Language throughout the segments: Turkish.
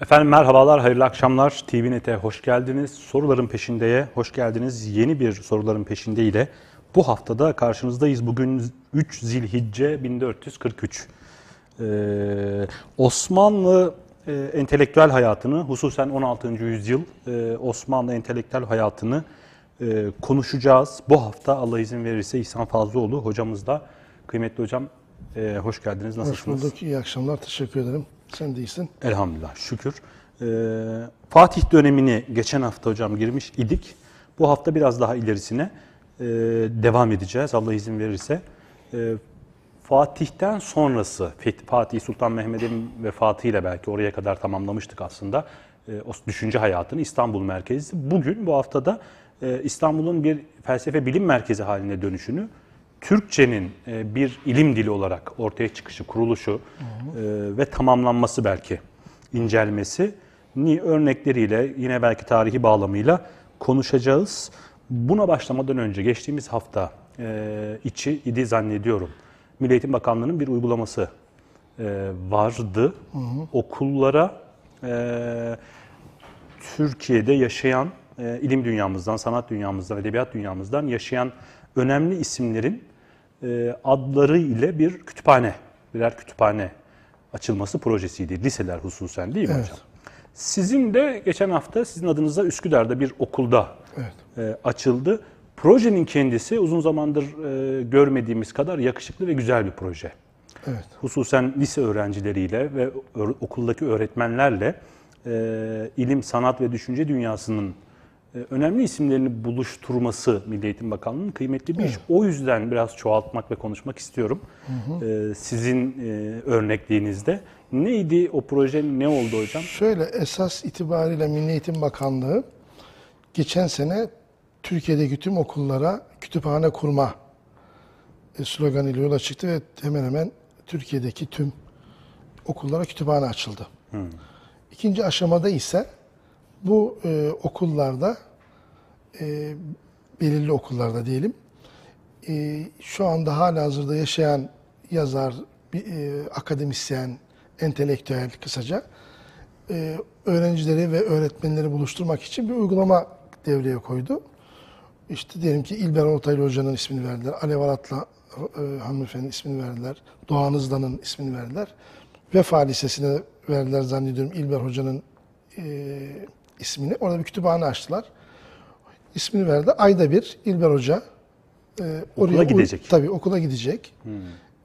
Efendim merhabalar, hayırlı akşamlar. TVNet'e hoş geldiniz. Soruların peşindeye hoş geldiniz. Yeni bir soruların peşinde ile bu haftada karşınızdayız. Bugün 3 Zilhicce 1443. Ee, Osmanlı e, entelektüel hayatını, hususen 16. yüzyıl e, Osmanlı entelektüel hayatını e, konuşacağız. Bu hafta Allah izin verirse İhsan Fazlıoğlu hocamız da. Kıymetli hocam e, hoş geldiniz. Nasılsınız? Hoş bulduk. İyi akşamlar. Teşekkür ederim. Sen de iyisin. Elhamdülillah şükür. Ee, Fatih dönemini geçen hafta hocam girmiş idik. Bu hafta biraz daha ilerisine e, devam edeceğiz Allah izin verirse. E, Fatih'ten sonrası Fatih Sultan Mehmet'in vefatıyla belki oraya kadar tamamlamıştık aslında e, o düşünce hayatını İstanbul merkezi. Bugün bu haftada e, İstanbul'un bir felsefe bilim merkezi haline dönüşünü Türkçenin e, bir ilim dili olarak ortaya çıkışı, kuruluşu e, ve tamamlanması belki incelmesi örnekleriyle yine belki tarihi bağlamıyla konuşacağız. Buna başlamadan önce geçtiğimiz hafta e, içi idi zannediyorum. Milli Eğitim Bakanlığı'nın bir uygulaması vardı. Okullara e, Türkiye'de yaşayan, ilim dünyamızdan, sanat dünyamızdan, edebiyat dünyamızdan yaşayan önemli isimlerin e, adları ile bir kütüphane, birer kütüphane açılması projesiydi. Liseler hususen değil mi Evet. hocam? Sizin de geçen hafta sizin adınıza Üsküdar'da bir okulda Evet. e, açıldı. Projenin kendisi uzun zamandır e, görmediğimiz kadar yakışıklı ve güzel bir proje Evet. hususen lise öğrencileriyle ve okuldaki öğretmenlerle e, ilim, sanat ve düşünce dünyasının önemli isimlerini buluşturması Milli Eğitim Bakanlığı'nın kıymetli bir iş. O yüzden biraz çoğaltmak ve konuşmak istiyorum. E, sizin e, örnekliğinizde. Neydi o proje, ne oldu hocam? Şöyle esas itibariyle Milli Eğitim Bakanlığı geçen sene Türkiye'deki tüm okullara kütüphane kurma e, sloganıyla yola çıktı ve hemen hemen Türkiye'deki tüm okullara kütüphane açıldı. İkinci aşamada ise bu e, okullarda e, belirli okullarda diyelim e, şu anda hala hazırda yaşayan yazar, bir, e, akademisyen, entelektüel kısaca e, öğrencileri ve öğretmenleri buluşturmak için bir uygulama devreye koydu. İşte diyelim ki İlber Ortaylı Hoca'nın ismini verdiler. Alev Arat'la e, hanımefendinin ismini verdiler. Doğan Hızlan'ın ismini verdiler. Vefa Lisesi'ne verdiler zannediyorum İlber Hoca'nın e, ismini. Orada bir kütüphane açtılar. İsmini verdi. Ayda bir İlber Hoca e, Okula gidecek. Hmm. Tabii okula gidecek.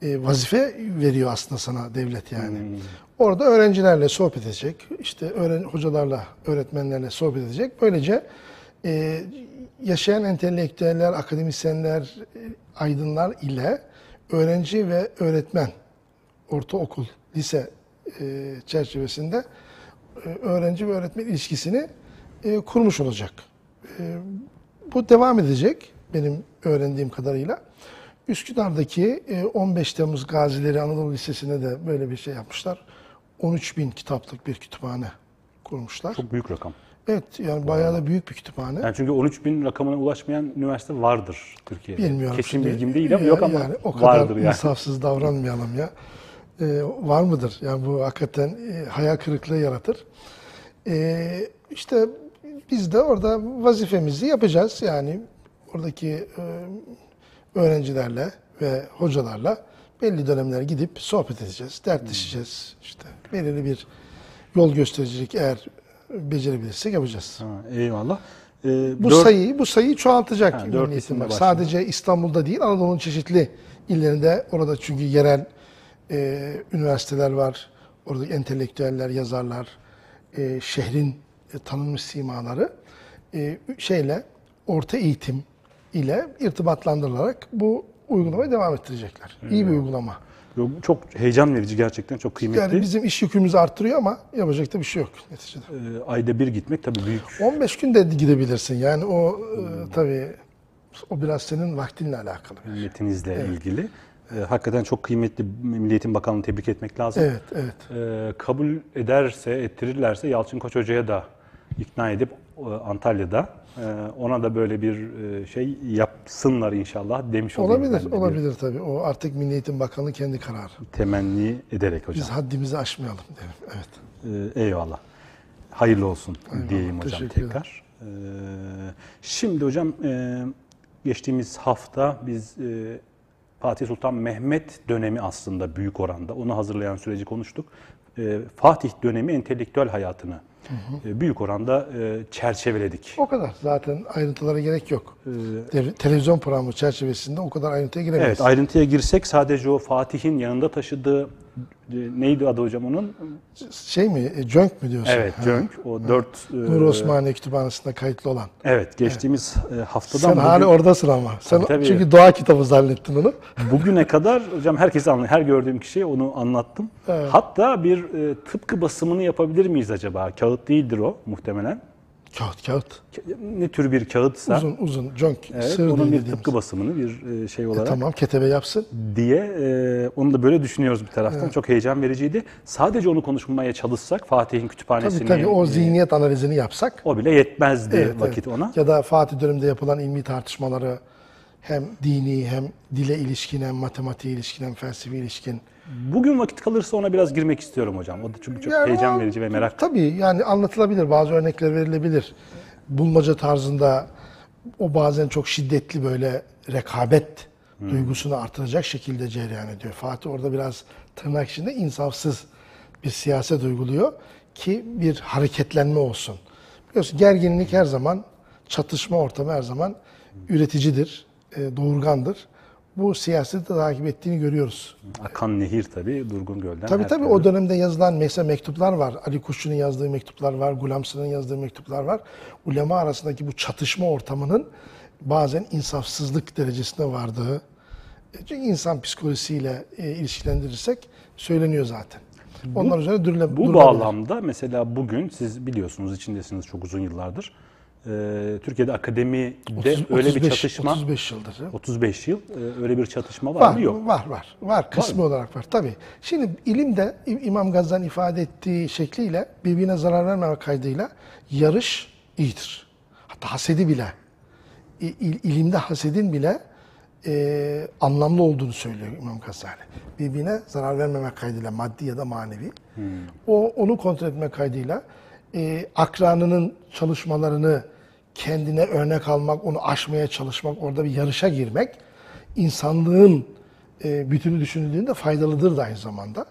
E, vazife veriyor aslında sana devlet yani. Orada öğrencilerle sohbet edecek. İşte öğren hocalarla, öğretmenlerle sohbet edecek. Böylece e, yaşayan entelektüeller, akademisyenler, e, aydınlar ile öğrenci ve öğretmen ortaokul, lise e, çerçevesinde e, öğrenci ve öğretmen ilişkisini e, kurmuş olacak. E, bu devam edecek benim öğrendiğim kadarıyla. Üsküdar'daki e, 15 Temmuz Gazileri Anadolu Lisesi'ne de böyle bir şey yapmışlar. 13 bin kitaplık bir kütüphane kurmuşlar. Çok büyük rakam. Evet yani bayağı da büyük bir kütüphane. Yani çünkü 13 bin rakamına ulaşmayan üniversite vardır Türkiye'de. Bilmiyorum. Kesin şimdi. bilgim değil ama yok ama yani o kadar vardır yani. insafsız davranmayalım ya. Ee, var mıdır? Yani bu hakikaten e, hayal kırıklığı yaratır. Ee, işte biz de orada vazifemizi yapacağız. Yani oradaki e, öğrencilerle ve hocalarla belli dönemler gidip sohbet edeceğiz, dertleşeceğiz. İşte belirli bir yol göstericilik eğer becerebilirsek yapacağız. Ha, eyvallah. Ee, Bu dört- sayıyı bu sayıyı çoğaltacak Ha, dört Bakanlığı. başladı. Sadece İstanbul'da değil Anadolu'nun çeşitli illerinde orada çünkü yerel e, üniversiteler var. Orada entelektüeller, yazarlar, e, şehrin e, tanınmış simaları e, şeyle orta eğitim ile irtibatlandırılarak bu uygulamayı devam ettirecekler. İyi bir uygulama. Yok, Çok heyecan verici gerçekten çok kıymetli. Yani bizim iş yükümüzü arttırıyor ama yapacak da bir şey yok neticede. Ee, ayda bir gitmek tabii büyük. 15 gün de gidebilirsin. Yani o e, tabii o biraz senin vaktinle alakalı. Metinizle ilgili. Ee, hakikaten çok kıymetli Milli Eğitim Bakanlığı'nı tebrik etmek lazım. Evet, evet. Ee, kabul ederse, ettirirlerse Yalçın Koç Hoca'ya da ikna edip e, Antalya'da e, ona da böyle bir e, şey yapsınlar inşallah demiş Olabilir, olabilir tabii. O artık Milli Eğitim Bakanlığı kendi kararı. Temenni ederek hocam. Biz haddimizi aşmayalım derim. Evet. Eyvallah. hayırlı olsun diyeyim hocam teşekkür ederim. tekrar. Ee, şimdi hocam geçtiğimiz hafta biz Fatih Sultan Mehmet dönemi aslında büyük oranda onu hazırlayan süreci konuştuk. Fatih dönemi entelektüel hayatını e, büyük oranda e, çerçeveledik. O kadar. Zaten ayrıntılara gerek yok. Dev- televizyon programı çerçevesinde o kadar ayrıntıya giremeyiz. Evet ayrıntıya girsek sadece o Fatih'in yanında taşıdığı neydi adı hocam onun? Şey mi? e, Cönk mü diyorsun? Evet Ha. Cönk o dört e, Nur Osmaniye Kütüphanesi'nde kayıtlı olan. Evet geçtiğimiz e, haftadan Sen bugün- hala oradasın ama. Sen Tabii, tabii. çünkü doğa kitabı zannettin onu. Bugüne kadar hocam herkese anlı, her gördüğüm kişiye onu anlattım. Evet. Hatta bir e, tıpkı basımını yapabilir miyiz acaba? Kağıt değildir o muhtemelen. Kağıt kağıt. Ka- Ne tür bir kağıtsa Uzun uzun. Cönk. evet, sığır onun bir tıpkı basımını bir e, şey olarak Tamam ketebe yapsın. diye e, onu da böyle düşünüyoruz bir taraftan. Çok heyecan vericiydi. Sadece onu konuşmaya çalışsak Fatih'in kütüphanesini Tabii tabii o e, zihniyet analizini yapsak. o bile yetmezdi Evet, vakit evet. ona. Ya da Fatih döneminde yapılan ilmi tartışmaları hem dini hem dile ilişkin hem matematiğe ilişkin hem felsefi ilişkin. Bugün vakit kalırsa ona biraz girmek istiyorum hocam. O da çünkü çok Yani heyecan o- verici ve merak. Tabii yani anlatılabilir bazı örnekler verilebilir. Bulmaca tarzında o bazen çok şiddetli böyle rekabet duygusunu artıracak şekilde cereyan ediyor. Fatih orada biraz tırnak içinde insafsız bir siyaset uyguluyor ki bir hareketlenme olsun. Biliyorsun gerginlik her zaman, çatışma ortamı her zaman üreticidir, e, doğurgandır. Bu siyaseti takip ettiğini görüyoruz. Akan nehir tabii Durgun Göl'den. Tabii tabii türlü. o dönemde yazılan mesela mektuplar var. Ali Kuşçu'nun yazdığı mektuplar var, Gulamsı'nın yazdığı mektuplar var. Ulema arasındaki bu çatışma ortamının bazen insafsızlık derecesine vardığı, e, çünkü insan psikolojisiyle e, ilişkilendirirsek söyleniyor zaten. Onlar üzerine dürüle, Bu durulabilir. bağlamda mesela bugün siz biliyorsunuz içindesiniz çok uzun yıllardır. Ee, Türkiye'de akademide 30 öyle bir 35 çatışma 35 yıldır. ya. 35 yıl e, öyle bir çatışma var, Var, mı yok? var, var. Var, kısmi olarak var. Tabii. Şimdi ilimde İmam Gazali'nin ifade ettiği şekliyle birbirine zarar vermemek kaydıyla yarış iyidir. Hatta hasedi bile, il- ilimde hasedin bile e, anlamlı olduğunu söylüyor İmam Gazali. Birbirine zarar vermemek kaydıyla maddi ya da manevi. O onu kontrol etmek kaydıyla e, akranının çalışmalarını kendine örnek almak, onu aşmaya çalışmak, orada bir yarışa girmek insanlığın e, bütünü düşünüldüğünde faydalıdır da aynı zamanda.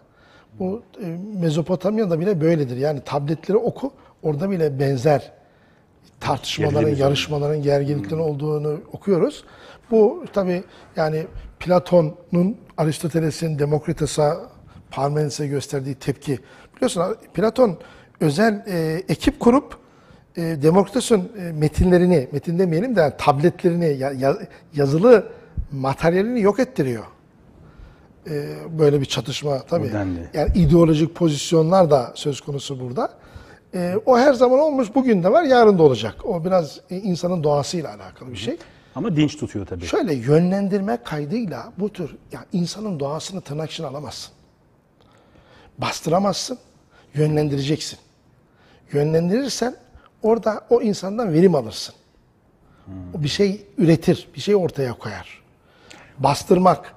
Bu e, Mezopotamya'da bile böyledir. Yani tabletleri oku, orada bile benzer tartışmaların, Gerilim yarışmaların, gerginliklerin olduğunu okuyoruz. Bu tabi yani Platon'un Aristoteles'in Demokrites'a, Parmenides'e gösterdiği tepki. Biliyorsun Platon özel e, ekip kurup e, Demokrites'in e, metinlerini, metin demeyelim de yani tabletlerini, ya- ya- yazılı materyalini yok ettiriyor. E, böyle bir çatışma tabii. Yani ideolojik pozisyonlar da söz konusu burada. E, o her zaman olmuş, bugün de var, yarın da olacak. O biraz e, insanın doğasıyla alakalı bir şey. Ama dinç tutuyor tabii. Şöyle yönlendirmek kaydıyla bu tür yani insanın doğasını tırnak içine alamazsın. Bastıramazsın, yönlendireceksin. Yönlendirirsen orada o insandan verim alırsın. O bir şey üretir, bir şey ortaya koyar. Bastırmak,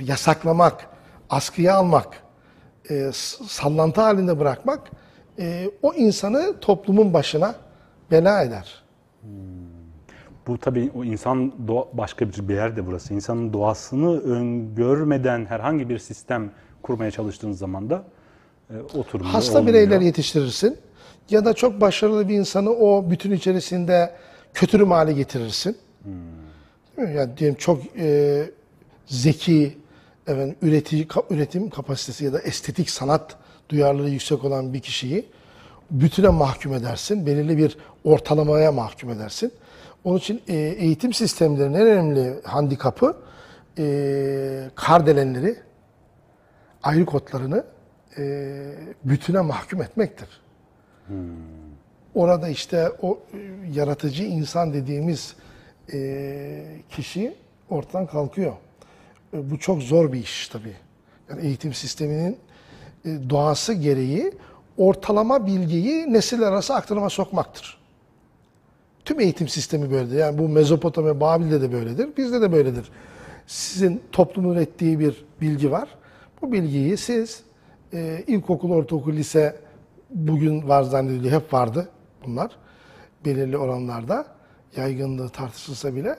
yasaklamak, askıya almak, e, sallantı halinde bırakmak e, o insanı toplumun başına bela eder. Bu tabii o insan doğa, başka bir yer de burası. İnsanın doğasını öngörmeden herhangi bir sistem kurmaya çalıştığınız zaman da e, oturmuyor. Hasta olmuyor. bireyler yetiştirirsin ya da çok başarılı bir insanı o bütün içerisinde kötürüm hale getirirsin. Değil mi? Yani diyelim çok e, zeki, efendim, üretici, üretim kapasitesi ya da estetik sanat duyarlılığı yüksek olan bir kişiyi bütüne mahkum edersin. Belirli bir ortalamaya mahkum edersin. Onun için e, eğitim sistemlerinin en önemli handikapı e, kardelenleri, ayrı kodlarını e, bütüne mahkum etmektir. Orada işte o e, yaratıcı insan dediğimiz e, kişi ortadan kalkıyor. E, bu çok zor bir iş tabii. Yani eğitim sisteminin e, doğası gereği ortalama bilgiyi nesiller arası aktarıma sokmaktır. Tüm eğitim sistemi böyledir. Yani bu Mezopotamya, Babil'de de böyledir. Bizde de böyledir. Sizin toplumun ürettiği bir bilgi var. Bu bilgiyi siz e, ilkokul, ortaokul, lise bugün var zannediliyor. Hep vardı bunlar. Belirli oranlarda. Yaygınlığı tartışılsa bile.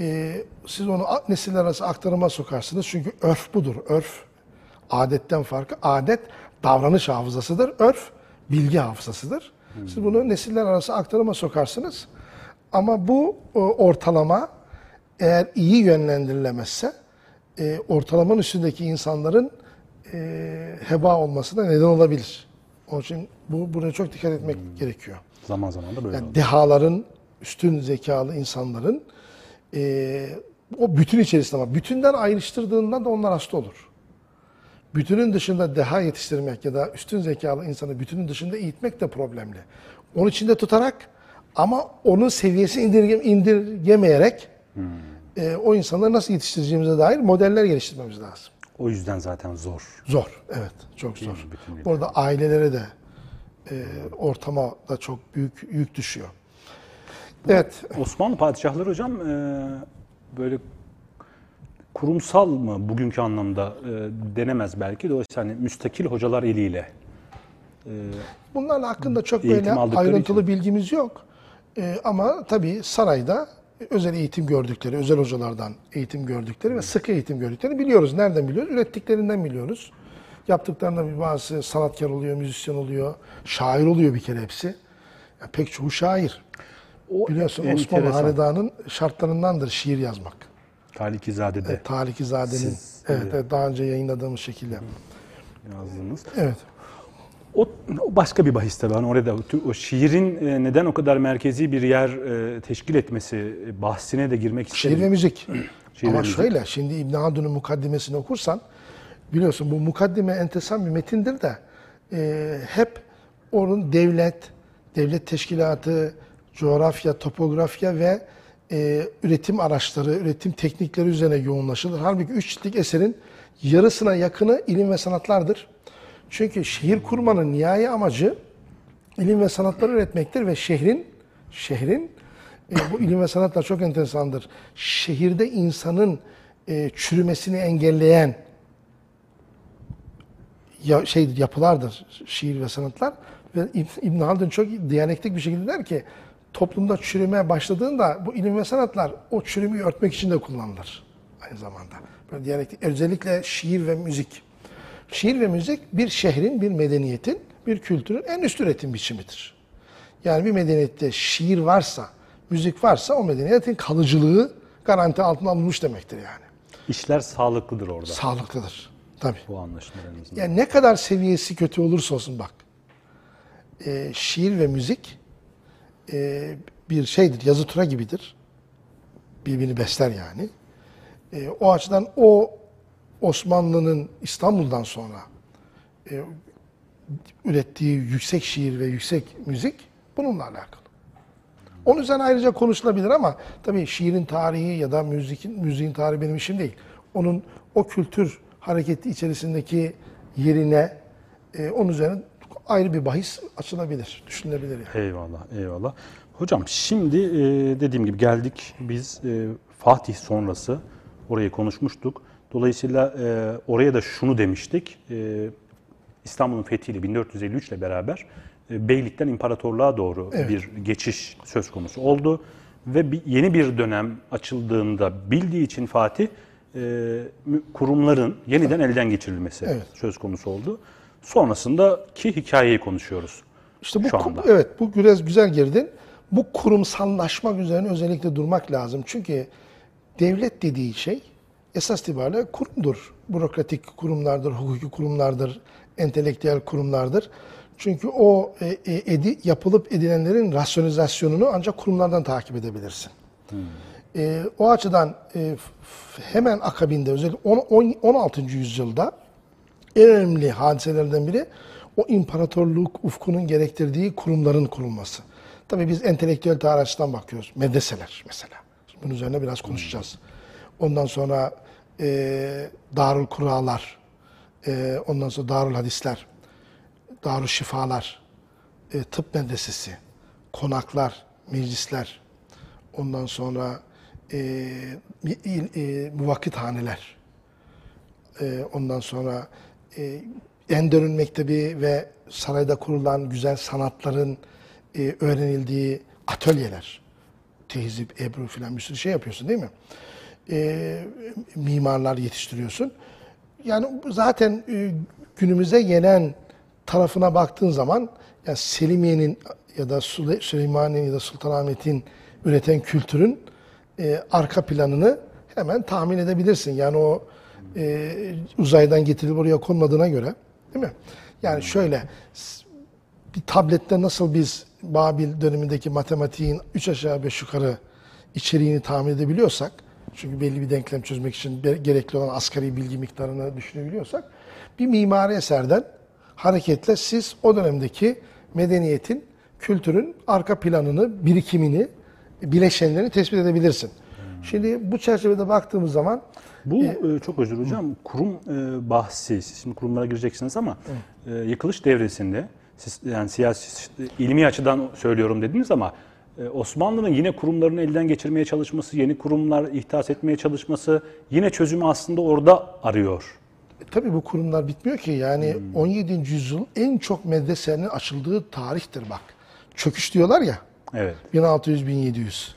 Ee, siz onu nesiller arası aktarıma sokarsınız. Çünkü örf budur. Örf adetten farkı. Adet davranış hafızasıdır. Örf bilgi hafızasıdır. Siz bunu nesiller arası aktarıma sokarsınız. Ama bu e, ortalama eğer iyi yönlendirilemezse e, ortalamanın üstündeki insanların e, heba olmasına neden olabilir. Onun için bu buraya çok dikkat etmek gerekiyor. Zaman zaman da böyle Yani oldu. dehaların, üstün zekalı insanların e, o bütün içerisinde ama bütünden ayrıştırdığından da onlar hasta olur. Bütünün dışında deha yetiştirmek ya da üstün zekalı insanı bütünün dışında eğitmek de problemli. Onun içinde tutarak ama onun seviyesi indirge, indirgemeyerek e, o insanları nasıl yetiştireceğimize dair modeller geliştirmemiz lazım. O yüzden zaten zor. Zor, evet. Çok zor. Burada ailelere de, e, ortama da çok büyük yük düşüyor. Evet, Osmanlı padişahları hocam e, böyle kurumsal mı bugünkü anlamda e, denemez belki. Dolayısıyla hani müstakil hocalar eliyle bunlarla hakkında çok böyle ayrıntılı bilgimiz yok. E, ama tabii sarayda özel eğitim gördükleri, özel hocalardan eğitim gördükleri ve sıkı eğitim gördüklerini biliyoruz. Nereden biliyoruz? Ürettiklerinden biliyoruz. Yaptıklarında bir bazı sanatkar oluyor, müzisyen oluyor, şair oluyor bir kere hepsi. Ya pek çoğu şair. o Biliyorsun Osmanlı enteresan. Hanedanı'nın şartlarındandır şiir yazmak. Talikizade'de Evet, Talikizade'nin Siz, evet, e, evet, daha önce yayınladığımız şekilde. yazdığınız. Evet. O, o başka bir bahis tabii. Hani orada o şiirin e, neden o kadar merkezi bir yer e, teşkil etmesi e, bahsine de girmek isterim. Şiir ve müzik. Şiir ve Ama müzik. şöyle şimdi İbn Haldun'un mukaddimesini okursan biliyorsun bu mukaddime enteresan bir metindir de e, hep onun devlet, devlet teşkilatı, coğrafya, topografya ve e, üretim araçları, üretim teknikleri üzerine yoğunlaşılır. Halbuki üç ciltlik eserin yarısına yakını ilim ve sanatlardır. Çünkü şehir kurmanın nihai amacı ilim ve sanatları üretmektir ve şehrin şehrin e, bu ilim ve sanatlar çok enteresandır. Şehirde insanın e, çürümesini engelleyen ya, şeydir, yapılardır şiir ve sanatlar. Ve İb- İbn Haldun çok diyalektik bir şekilde der ki toplumda çürüme başladığında bu ilim ve sanatlar o çürümü örtmek için de kullanılır aynı zamanda. Böyle diyalektik özellikle şiir ve müzik. Şiir ve müzik bir şehrin, bir medeniyetin, bir kültürün en üst üretim biçimidir. Yani bir medeniyette şiir varsa, müzik varsa o medeniyetin kalıcılığı garanti altına alınmış demektir yani. İşler sağlıklıdır orada. Sağlıklıdır. Tabii. bu anlaşılır en azından. Yani ne kadar seviyesi kötü olursa olsun bak. e, şiir ve müzik e, bir şeydir, yazı tura gibidir. Birbirini besler yani. E, o açıdan o Osmanlı'nın İstanbul'dan sonra e, ürettiği yüksek şiir ve yüksek müzik bununla alakalı. Onun üzerine ayrıca konuşulabilir ama tabii şiirin tarihi ya da müzikin müziğin tarihi benim işim değil. Onun o kültür hareketi içerisindeki yerine e, onun üzerine ayrı bir bahis açılabilir, düşünülebilir yani. Eyvallah, eyvallah. Hocam şimdi e, dediğim gibi geldik biz e, Fatih sonrası orayı konuşmuştuk. Dolayısıyla e, oraya da şunu demiştik. E, İstanbul'un fethiyle 1453 ile beraber e, beylikten imparatorluğa doğru Evet. bir geçiş söz konusu oldu. Ve bir, yeni bir dönem açıldığında bildiği için Fatih e, kurumların yeniden elden geçirilmesi Evet. söz konusu oldu. Sonrasındaki hikayeyi konuşuyoruz. İşte bu şu anda. evet bu biraz güzel girdin. Bu kurumsallaşmak üzerine özellikle durmak lazım. Çünkü devlet dediği şey esas itibariyle kurumdur. Bürokratik kurumlardır, hukuki kurumlardır, entelektüel kurumlardır. Çünkü o e, e, edi, yapılıp edilenlerin rasyonizasyonunu ancak kurumlardan takip edebilirsin. E, o açıdan e, hemen akabinde özellikle on- on- 16. yüzyılda en önemli hadiselerden biri o imparatorluk ufkunun gerektirdiği kurumların kurulması. Tabii biz entelektüel tarih açısından bakıyoruz. Medreseler mesela. Bunun üzerine biraz konuşacağız. Ondan sonra e, Darül Kur'alar, e, ondan sonra Darül Hadisler, Darül Şifalar, e, tıp medresesi, konaklar, meclisler, ondan sonra e, e, muvakkithaneler, e, ondan sonra e, Enderun Mektebi ve sarayda kurulan güzel sanatların e, öğrenildiği atölyeler. Tehzip, Ebru filan bir sürü şey yapıyorsun değil mi? E, mimarlar yetiştiriyorsun. Yani zaten e, günümüze gelen tarafına baktığın zaman ya Selimiye'nin ya da Süley- Süleymaniye'nin ya da Sultanahmet'in üreten kültürün e, arka planını hemen tahmin edebilirsin. Yani o e, uzaydan getirilip oraya konmadığına göre değil mi? Yani şöyle bir tablette nasıl biz Babil dönemindeki matematiğin üç aşağı beş yukarı içeriğini tahmin edebiliyorsak, çünkü belli bir denklem çözmek için gerekli olan asgari bilgi miktarını düşünebiliyorsak, bir mimari eserden hareketle siz o dönemdeki medeniyetin, kültürün arka planını, birikimini, bileşenlerini tespit edebilirsin. Şimdi bu çerçevede baktığımız zaman Bu e, çok özür hocam. Kurum e, bahsi. Siz şimdi kurumlara gireceksiniz ama e, yıkılış devresinde siz yani siyasi ilmi açıdan söylüyorum dediniz ama e, Osmanlı'nın yine kurumlarını elden geçirmeye çalışması, yeni kurumlar ihdas etmeye çalışması yine çözümü aslında orada arıyor. E, Tabii bu kurumlar bitmiyor ki. Yani 17. yüzyıl en çok medresenin açıldığı tarihtir bak. Çöküş diyorlar ya. Evet. 1600-1700.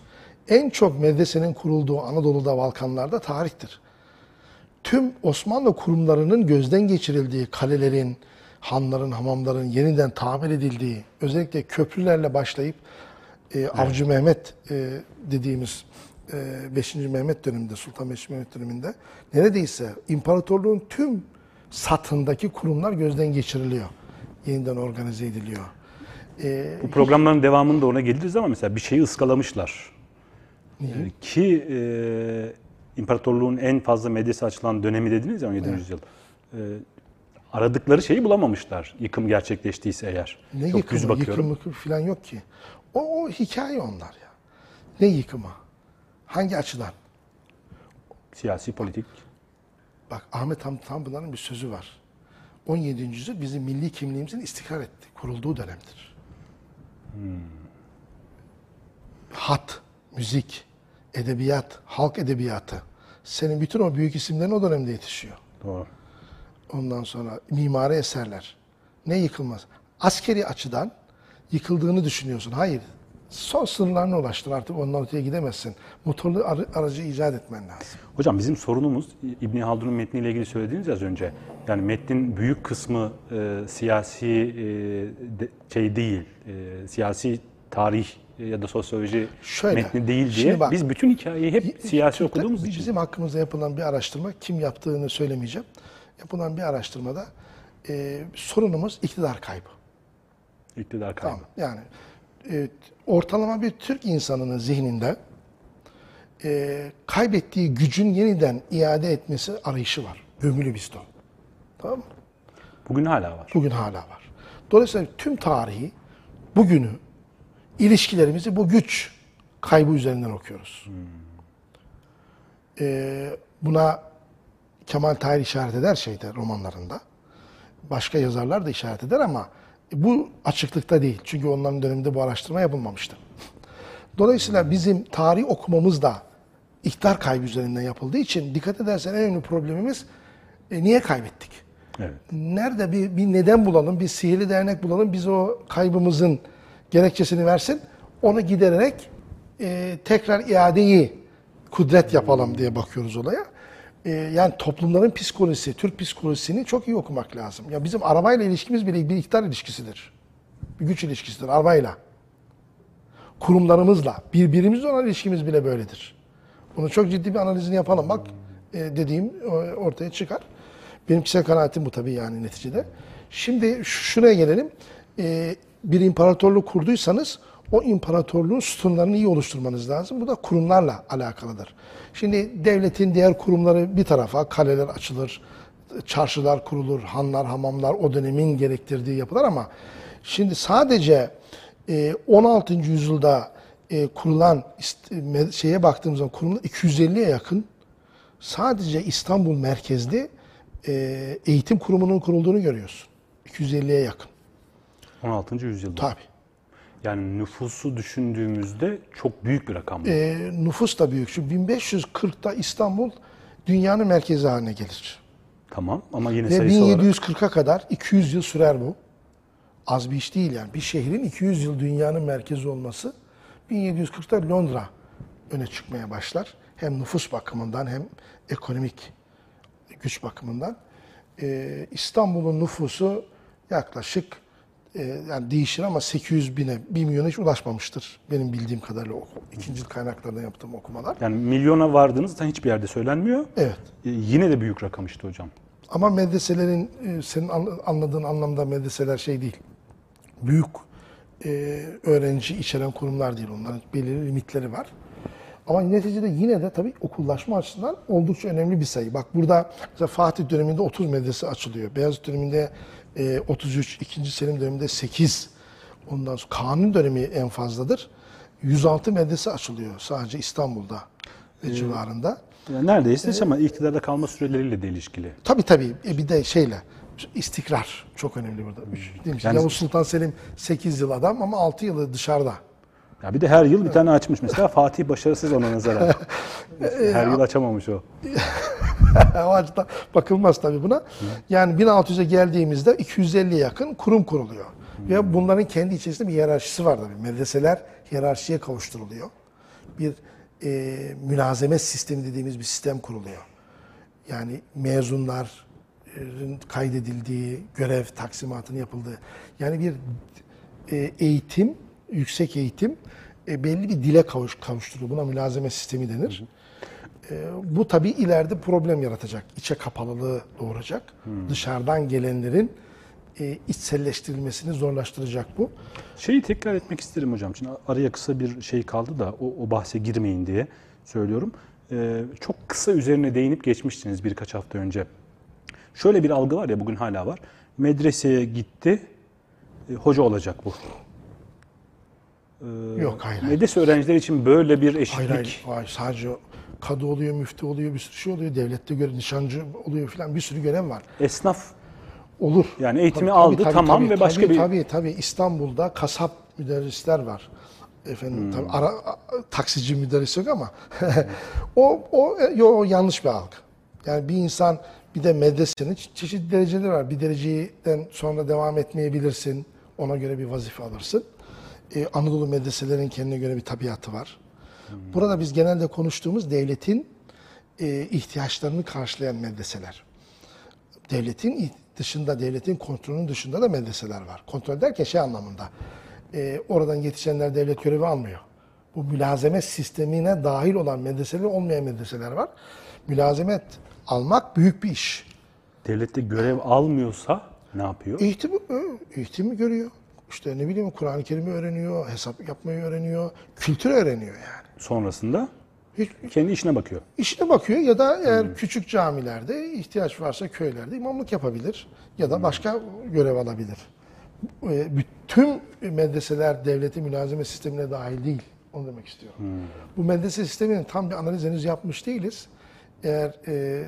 En çok medresenin kurulduğu Anadolu'da, Balkanlarda tarihtir. Tüm Osmanlı kurumlarının gözden geçirildiği kalelerin, hanların, hamamların yeniden tamir edildiği, özellikle köprülerle başlayıp e, Avcı Mehmet e, dediğimiz e, 5. Mehmet döneminde, Sultan 5. Mehmet döneminde neredeyse imparatorluğun tüm satındaki kurumlar gözden geçiriliyor. Yeniden organize ediliyor. E, Bu programların devamında ona geliriz ama mesela bir şeyi ıskalamışlar. E, Ki e, imparatorluğun en fazla medyası açılan dönemi dediniz ya 17. yüzyıl. E, aradıkları şeyi bulamamışlar yıkım gerçekleştiyse eğer. Ne Çok düz yıkımı? bakıyorum. Yıkım mıkım falan yok ki. O, o hikaye onlar ya. Ne yıkımı? Hangi açıdan? Siyasi, politik. Bak Ahmet Hamdi Tanpınar'ın bir sözü var. 17. yüzyıl bizim milli kimliğimizin istikrar etti, kurulduğu dönemdir. Hat, müzik, edebiyat, halk edebiyatı. Senin bütün o büyük isimlerin o dönemde yetişiyor. Doğru. Ondan sonra mimari eserler. Ne yıkılmaz? Askeri açıdan yıkıldığını düşünüyorsun. Hayır. Son sınırlarına ulaştın artık ondan öteye gidemezsin. Motorlu aracı icat etmen lazım. Hocam bizim sorunumuz İbni Haldun'un metniyle ilgili söylediğiniz az önce. Yani metnin büyük kısmı e, siyasi e, de- şey değil, e, siyasi tarih ya da sosyoloji Şöyle, metni değil diye. bak- Biz bütün hikayeyi hep siyasi okuduğumuz için. Bizim hakkımızda yapılan bir araştırma, kim yaptığını söylemeyeceğim. Yapılan bir araştırmada e, sorunumuz iktidar kaybı. İktidar kaybı. Tamam. Yani e, ortalama bir Türk insanının zihninde e, kaybettiği gücün yeniden iade etmesi arayışı var. Gömülü bizde o. Tamam mı? Bugün hala var. Bugün hala var. Dolayısıyla tüm tarihi, bugünü, ilişkilerimizi bu güç kaybı üzerinden okuyoruz. Ee, buna Kemal Tahir işaret eder şeyde romanlarında. Başka yazarlar da işaret eder ama bu açıklıkta değil. Çünkü onların döneminde bu araştırma yapılmamıştı. Dolayısıyla bizim tarih okumamız da iktidar kaybı üzerinden yapıldığı için dikkat edersen en önemli problemimiz e, niye kaybettik? Evet. Nerede bir, bir neden bulalım, bir sihirli dernek bulalım, biz o kaybımızın gerekçesini versin, onu gidererek e, tekrar iadeyi kudret yapalım diye bakıyoruz olaya. E, yani toplumların psikolojisi, Türk psikolojisini çok iyi okumak lazım. Ya bizim arabayla ilişkimiz bile bir iktidar ilişkisidir. Bir güç ilişkisidir arabayla. Kurumlarımızla, birbirimizle olan ilişkimiz bile böyledir. Bunu çok ciddi bir analizini yapalım. Bak e, dediğim e, ortaya çıkar. Benim kişisel kanaatim bu tabii yani neticede. Şimdi şuraya gelelim. E, bir imparatorluk kurduysanız o imparatorluğun sütunlarını iyi oluşturmanız lazım. Bu da kurumlarla alakalıdır. Şimdi devletin diğer kurumları bir tarafa, kaleler açılır, çarşılar kurulur, hanlar, hamamlar o dönemin gerektirdiği yapılar ama şimdi sadece e, 16. yüzyılda e, kurulan şeye baktığımız zaman kurumlar 250'ye yakın sadece İstanbul merkezli e, eğitim kurumunun kurulduğunu görüyorsun. 250'ye yakın. 16. yüzyılda. Tabii. Yani nüfusu düşündüğümüzde çok büyük bir rakam. bu. E, nüfus da büyük. Şu 1540'ta İstanbul dünyanın merkezi haline gelir. Tamam ama yine Ve sayısı olarak 1740'a kadar 200 yıl sürer bu. Az bir iş değil yani. Bir şehrin 200 yıl dünyanın merkezi olması 1740'ta Londra öne çıkmaya başlar. Hem nüfus bakımından hem ekonomik güç bakımından. Ee, İstanbul'un nüfusu yaklaşık e, yani değişir ama 800 bine, 1 milyona hiç ulaşmamıştır. Benim bildiğim kadarıyla oku- ikinci kaynaklardan yaptığım okumalar. yani milyona vardığınız zaten hiçbir yerde söylenmiyor. Evet. E, yine de büyük rakam işte hocam. Ama medreselerin e, senin an- anladığın anlamda medreseler şey değil. Büyük e, öğrenci içeren kurumlar değil. Onların belirli limitleri var. Ama neticede yine de tabii okullaşma açısından oldukça önemli bir sayı. Bak burada mesela Fatih döneminde 30 medrese açılıyor. Beyazıt döneminde e, 33, 2. Selim döneminde 8. Ondan sonra Kanuni dönemi en fazladır. 106 medrese açılıyor sadece İstanbul'da ve civarında. Yani neredeyse ama iktidarda kalma süreleriyle de ilişkili. Tabii tabii. E bir de şeyle istikrar çok önemli burada. Üç, değil mi? Yani- Yavuz Sultan Selim 8 yıl adam ama 6 yılı dışarıda. Ya bir de her yıl bir tane açmış mesela Fatih başarısız ona nazaran. her yıl açamamış o. o açıdan bakılmaz tabii buna. Yani 1600'e geldiğimizde 250'ye yakın kurum kuruluyor. Ve bunların kendi içerisinde bir hiyerarşisi var tabii. Medreseler hiyerarşiye kavuşturuluyor. Bir e, mülazemet sistemi dediğimiz bir sistem kuruluyor. Yani mezunların kaydedildiği, görev taksimatının yapıldığı. Yani bir e, eğitim, yüksek eğitim e, belli bir dile kavuş, kavuşturuyor. Buna mülazeme sistemi denir. E, bu tabii ileride problem yaratacak. İçe kapalılığı doğuracak. Dışarıdan gelenlerin e, içselleştirilmesini zorlaştıracak bu. Şeyi tekrar etmek isterim hocam. Şimdi araya kısa bir şey kaldı da o, o bahse girmeyin diye söylüyorum. Ee, çok kısa üzerine değinip geçmiştiniz birkaç hafta önce. Şöyle bir algı var ya bugün hala var. Medreseye gitti, e, hoca olacak bu. Yok hayır. Medrese öğrenciler için böyle bir eşitlik. Hayır hayır. hayır. Sadece kadı oluyor, müftü oluyor, bir sürü şey oluyor. Devlette göre nişancı oluyor falan bir sürü görev var. Esnaf Olur. Yani eğitimi aldı, tamam ve başka tabii, bir- Tabii tabii İstanbul'da kasap müderrisler var. Efendim Hmm. tabii ara, taksici müderris yok ama o o yo, o yanlış bir algı. Yani bir insan bir de medresenin çe- çeşitli dereceleri var. Bir dereceden sonra devam etmeyebilirsin. Ona göre bir vazife alırsın. Ee, Anadolu medreselerin kendine göre bir tabiatı var. Burada biz genelde konuştuğumuz devletin e, ihtiyaçlarını karşılayan medreseler devletin dışında, devletin kontrolünün dışında da medreseler var. Kontrol derken şey anlamında. e, oradan yetişenler devlet görevi almıyor. Bu mülazemet sistemine dahil olan medreseler olmayan medreseler var. Mülazemet almak büyük bir iş. devlette görev almıyorsa ne yapıyor? Eğitim, eğitimi görüyor. İşte ne bileyim Kur'an-ı Kerim'i öğreniyor, hesap yapmayı öğreniyor, kültür öğreniyor yani. Sonrasında Hiç, kendi işine bakıyor. İşine bakıyor ya da eğer küçük camilerde ihtiyaç varsa köylerde imamlık yapabilir ya da başka görev alabilir. E, Bütün medreseler devleti mülazeme sistemine dahil değil. Onu demek istiyorum. Bu medrese sisteminin tam bir analiz henüz yapmış değiliz. Eğer e,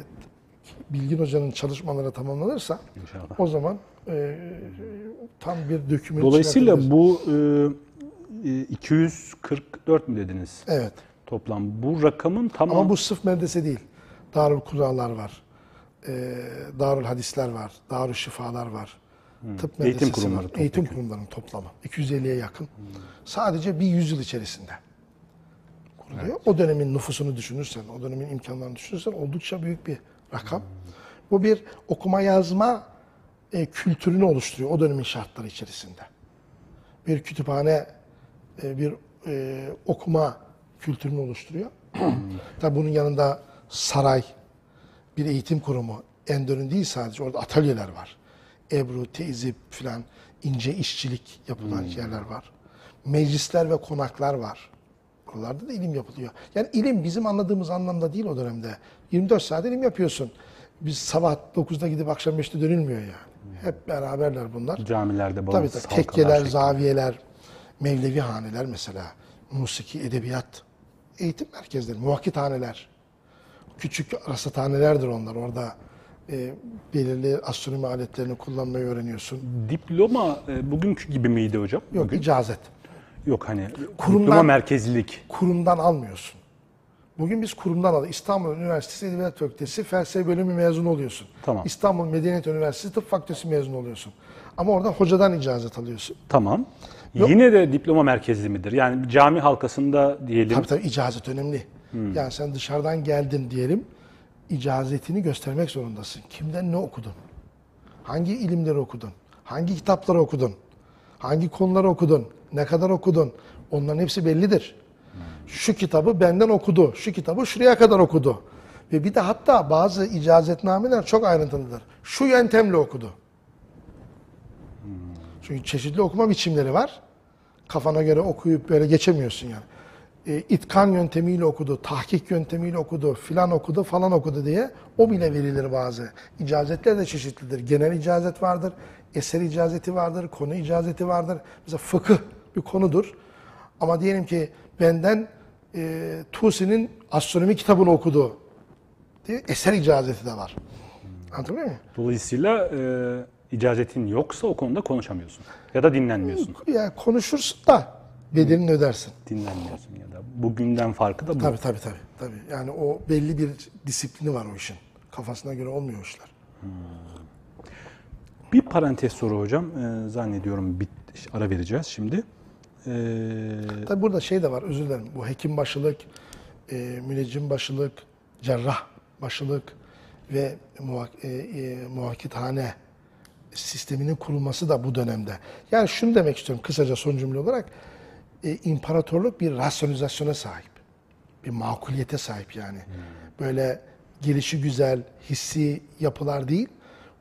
Bilgin Hoca'nın çalışmaları tamamlanırsa İnşallah. o zaman e, tam bir dökümün Dolayısıyla bu e, e, 244 mü dediniz Evet. toplam? Bu rakamın tamam Ama bu sırf medrese değil. Darül Kur'anlar var. E, Darül Hadisler var. Darül Şifalar var. Tıp Hmm. Eğitim medresesi kurumları var. Eğitim kurumlarının toplamı. 250'ye yakın. Sadece bir yüzyıl içerisinde kuruluyor. O dönemin nüfusunu düşünürsen, o dönemin imkanlarını düşünürsen oldukça büyük bir rakam. Bu bir okuma yazma e, kültürünü oluşturuyor o dönemin şartları içerisinde. Bir kütüphane, e, bir e, okuma kültürünü oluşturuyor. Tabii bunun yanında saray, bir eğitim kurumu, Endör'ün değil sadece orada atölyeler var. Ebru, teyzip filan ince işçilik yapılan yerler var. Meclisler ve konaklar var. Buralarda da ilim yapılıyor. Yani ilim bizim anladığımız anlamda değil o dönemde. 24 saat ilim yapıyorsun. Biz sabah 9'da gidip akşam 5'te dönülmüyor yani. Hep beraberler bunlar. camilerde Tabii bağımsız tabii. halkalar Tekkeler, şeklinde. zaviyeler, Mevlevi haneler mesela. Musiki, edebiyat. Eğitim merkezleri, muvakkithaneler. Küçük rasathanelerdir onlar. Orada e, belirli astronomi aletlerini kullanmayı öğreniyorsun. Diploma e, bugünkü gibi miydi hocam? Yok icazet. Yok hani Kurumdan- diploma merkezlilik. Kurumdan almıyorsun. Bugün biz kurumdan. İstanbul Üniversitesi Edebiyat Fakültesi felsefe bölümü mezunu oluyorsun. Tamam. İstanbul Medeniyet Üniversitesi Tıp Fakültesi mezunu oluyorsun. Ama orada hocadan icazet alıyorsun. Tamam. Yine de diploma merkezli midir? Yani cami halkasında diyelim. Tabii tabii icazet önemli. Yani sen dışarıdan geldin diyelim, icazetini göstermek zorundasın. Kimden ne okudun? Hangi ilimleri okudun? Hangi kitapları okudun? Hangi konuları okudun? Ne kadar okudun? Onların hepsi bellidir. Şu kitabı benden okudu, şu kitabı şuraya kadar okudu. Ve bir de hatta bazı icazetnameler çok ayrıntılıdır. Şu yöntemle okudu. Çünkü çeşitli okuma biçimleri var. Kafana göre okuyup böyle geçemiyorsun yani. E, itkan yöntemiyle okudu, tahkik yöntemiyle okudu, filan okudu, falan okudu diye o bile verilir bazı. İcazetler de çeşitlidir. Genel icazet vardır, eser icazeti vardır, konu icazeti vardır. Mesela fıkıh bir konudur. Ama diyelim ki benden e, Tusi'nin astronomi kitabını okudu diye eser icazeti de var. Anlatabiliyor muyum? Dolayısıyla e, icazetin yoksa o konuda konuşamıyorsun. Ya da dinlenmiyorsun. Ya konuşursun da bedelini ödersin. Dinlenmiyorsun ya da. Bugünden farkı da bu. Tabii tabii tabii. tabii. Yani o belli bir disiplini var o işin. Kafasına göre olmuyor işler. Bir parantez soru hocam. E, zannediyorum bit, ara vereceğiz şimdi. E, Tabii burada şey de var özür dilerim. Bu hekim başılık, e, müneccim başılık, cerrah başılık ve muhak, e, e, muhakithane sisteminin kurulması da bu dönemde. Yani şunu demek istiyorum kısaca son cümle olarak. E, imparatorluk bir rasyonizasyona sahip. Bir makuliyete sahip yani. Böyle gelişi güzel, hissi yapılar değil.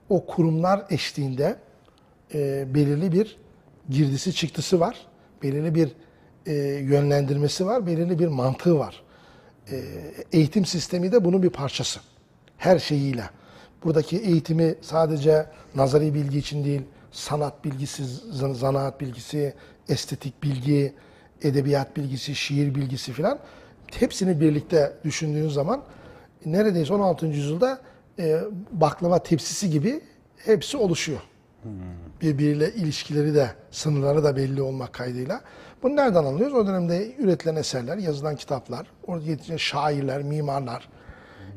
O kurumlar eşliğinde e, belirli bir girdisi çıktısı var. Belirli bir e, yönlendirmesi var. Belirli bir mantığı var. E, eğitim sistemi de bunun bir parçası. Her şeyiyle. Buradaki eğitimi sadece nazari bilgi için değil, sanat bilgisi, zan- zanaat bilgisi, estetik bilgi, edebiyat bilgisi, şiir bilgisi filan hepsini birlikte düşündüğün zaman neredeyse 16. yüzyılda e, baklava tepsisi gibi hepsi oluşuyor. Birbiriyle ilişkileri de, sınırları da belli olmak kaydıyla. Bunu nereden anlıyoruz? O dönemde üretilen eserler, yazılan kitaplar, orada yetişen şairler, mimarlar.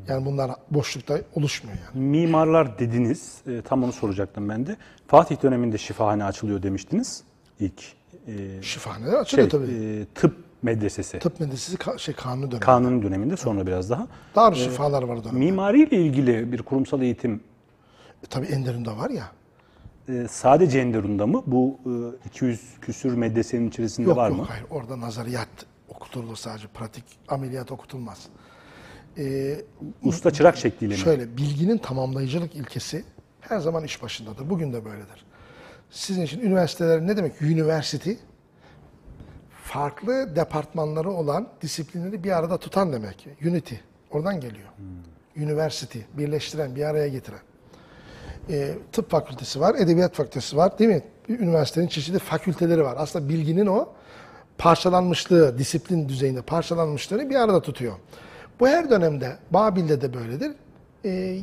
Yani bunlar boşlukta oluşmuyor yani. mimarlar dediniz. E, tam onu soracaktım ben de. Fatih döneminde şifahane açılıyor demiştiniz. İlk. E, Şifahaneler şey, açılıyor tabii. e, tıp medresesi. Tıp medresesi ka- şey kanunu dönemi. Kanuni döneminde sonra biraz daha. Dar şifalar var dönemde. Mimariyle ilgili bir kurumsal eğitim E, tabii Enderun'da var ya. E, sadece Enderun'da mı? Bu e, 200 küsür medresenin içerisinde Yok var yok mı? hayır. Orada nazariyat okutulur sadece. Pratik ameliyat okutulmaz. Ee, Usta çırak şekliyle mi? Şöyle bilginin tamamlayıcılık ilkesi her zaman iş başındadır. Bugün de böyledir. Sizin için üniversiteler ne demek? University farklı departmanları olan disiplinleri bir arada tutan demek. Unity. Oradan geliyor. University. Birleştiren, bir araya getiren. Ee, tıp fakültesi var, edebiyat fakültesi var değil mi? Bir üniversitenin çeşitli fakülteleri var. Aslında bilginin o parçalanmışlığı, disiplin düzeyinde parçalanmışlığını bir arada tutuyor. Bu her dönemde, Babil'de de böyledir, e,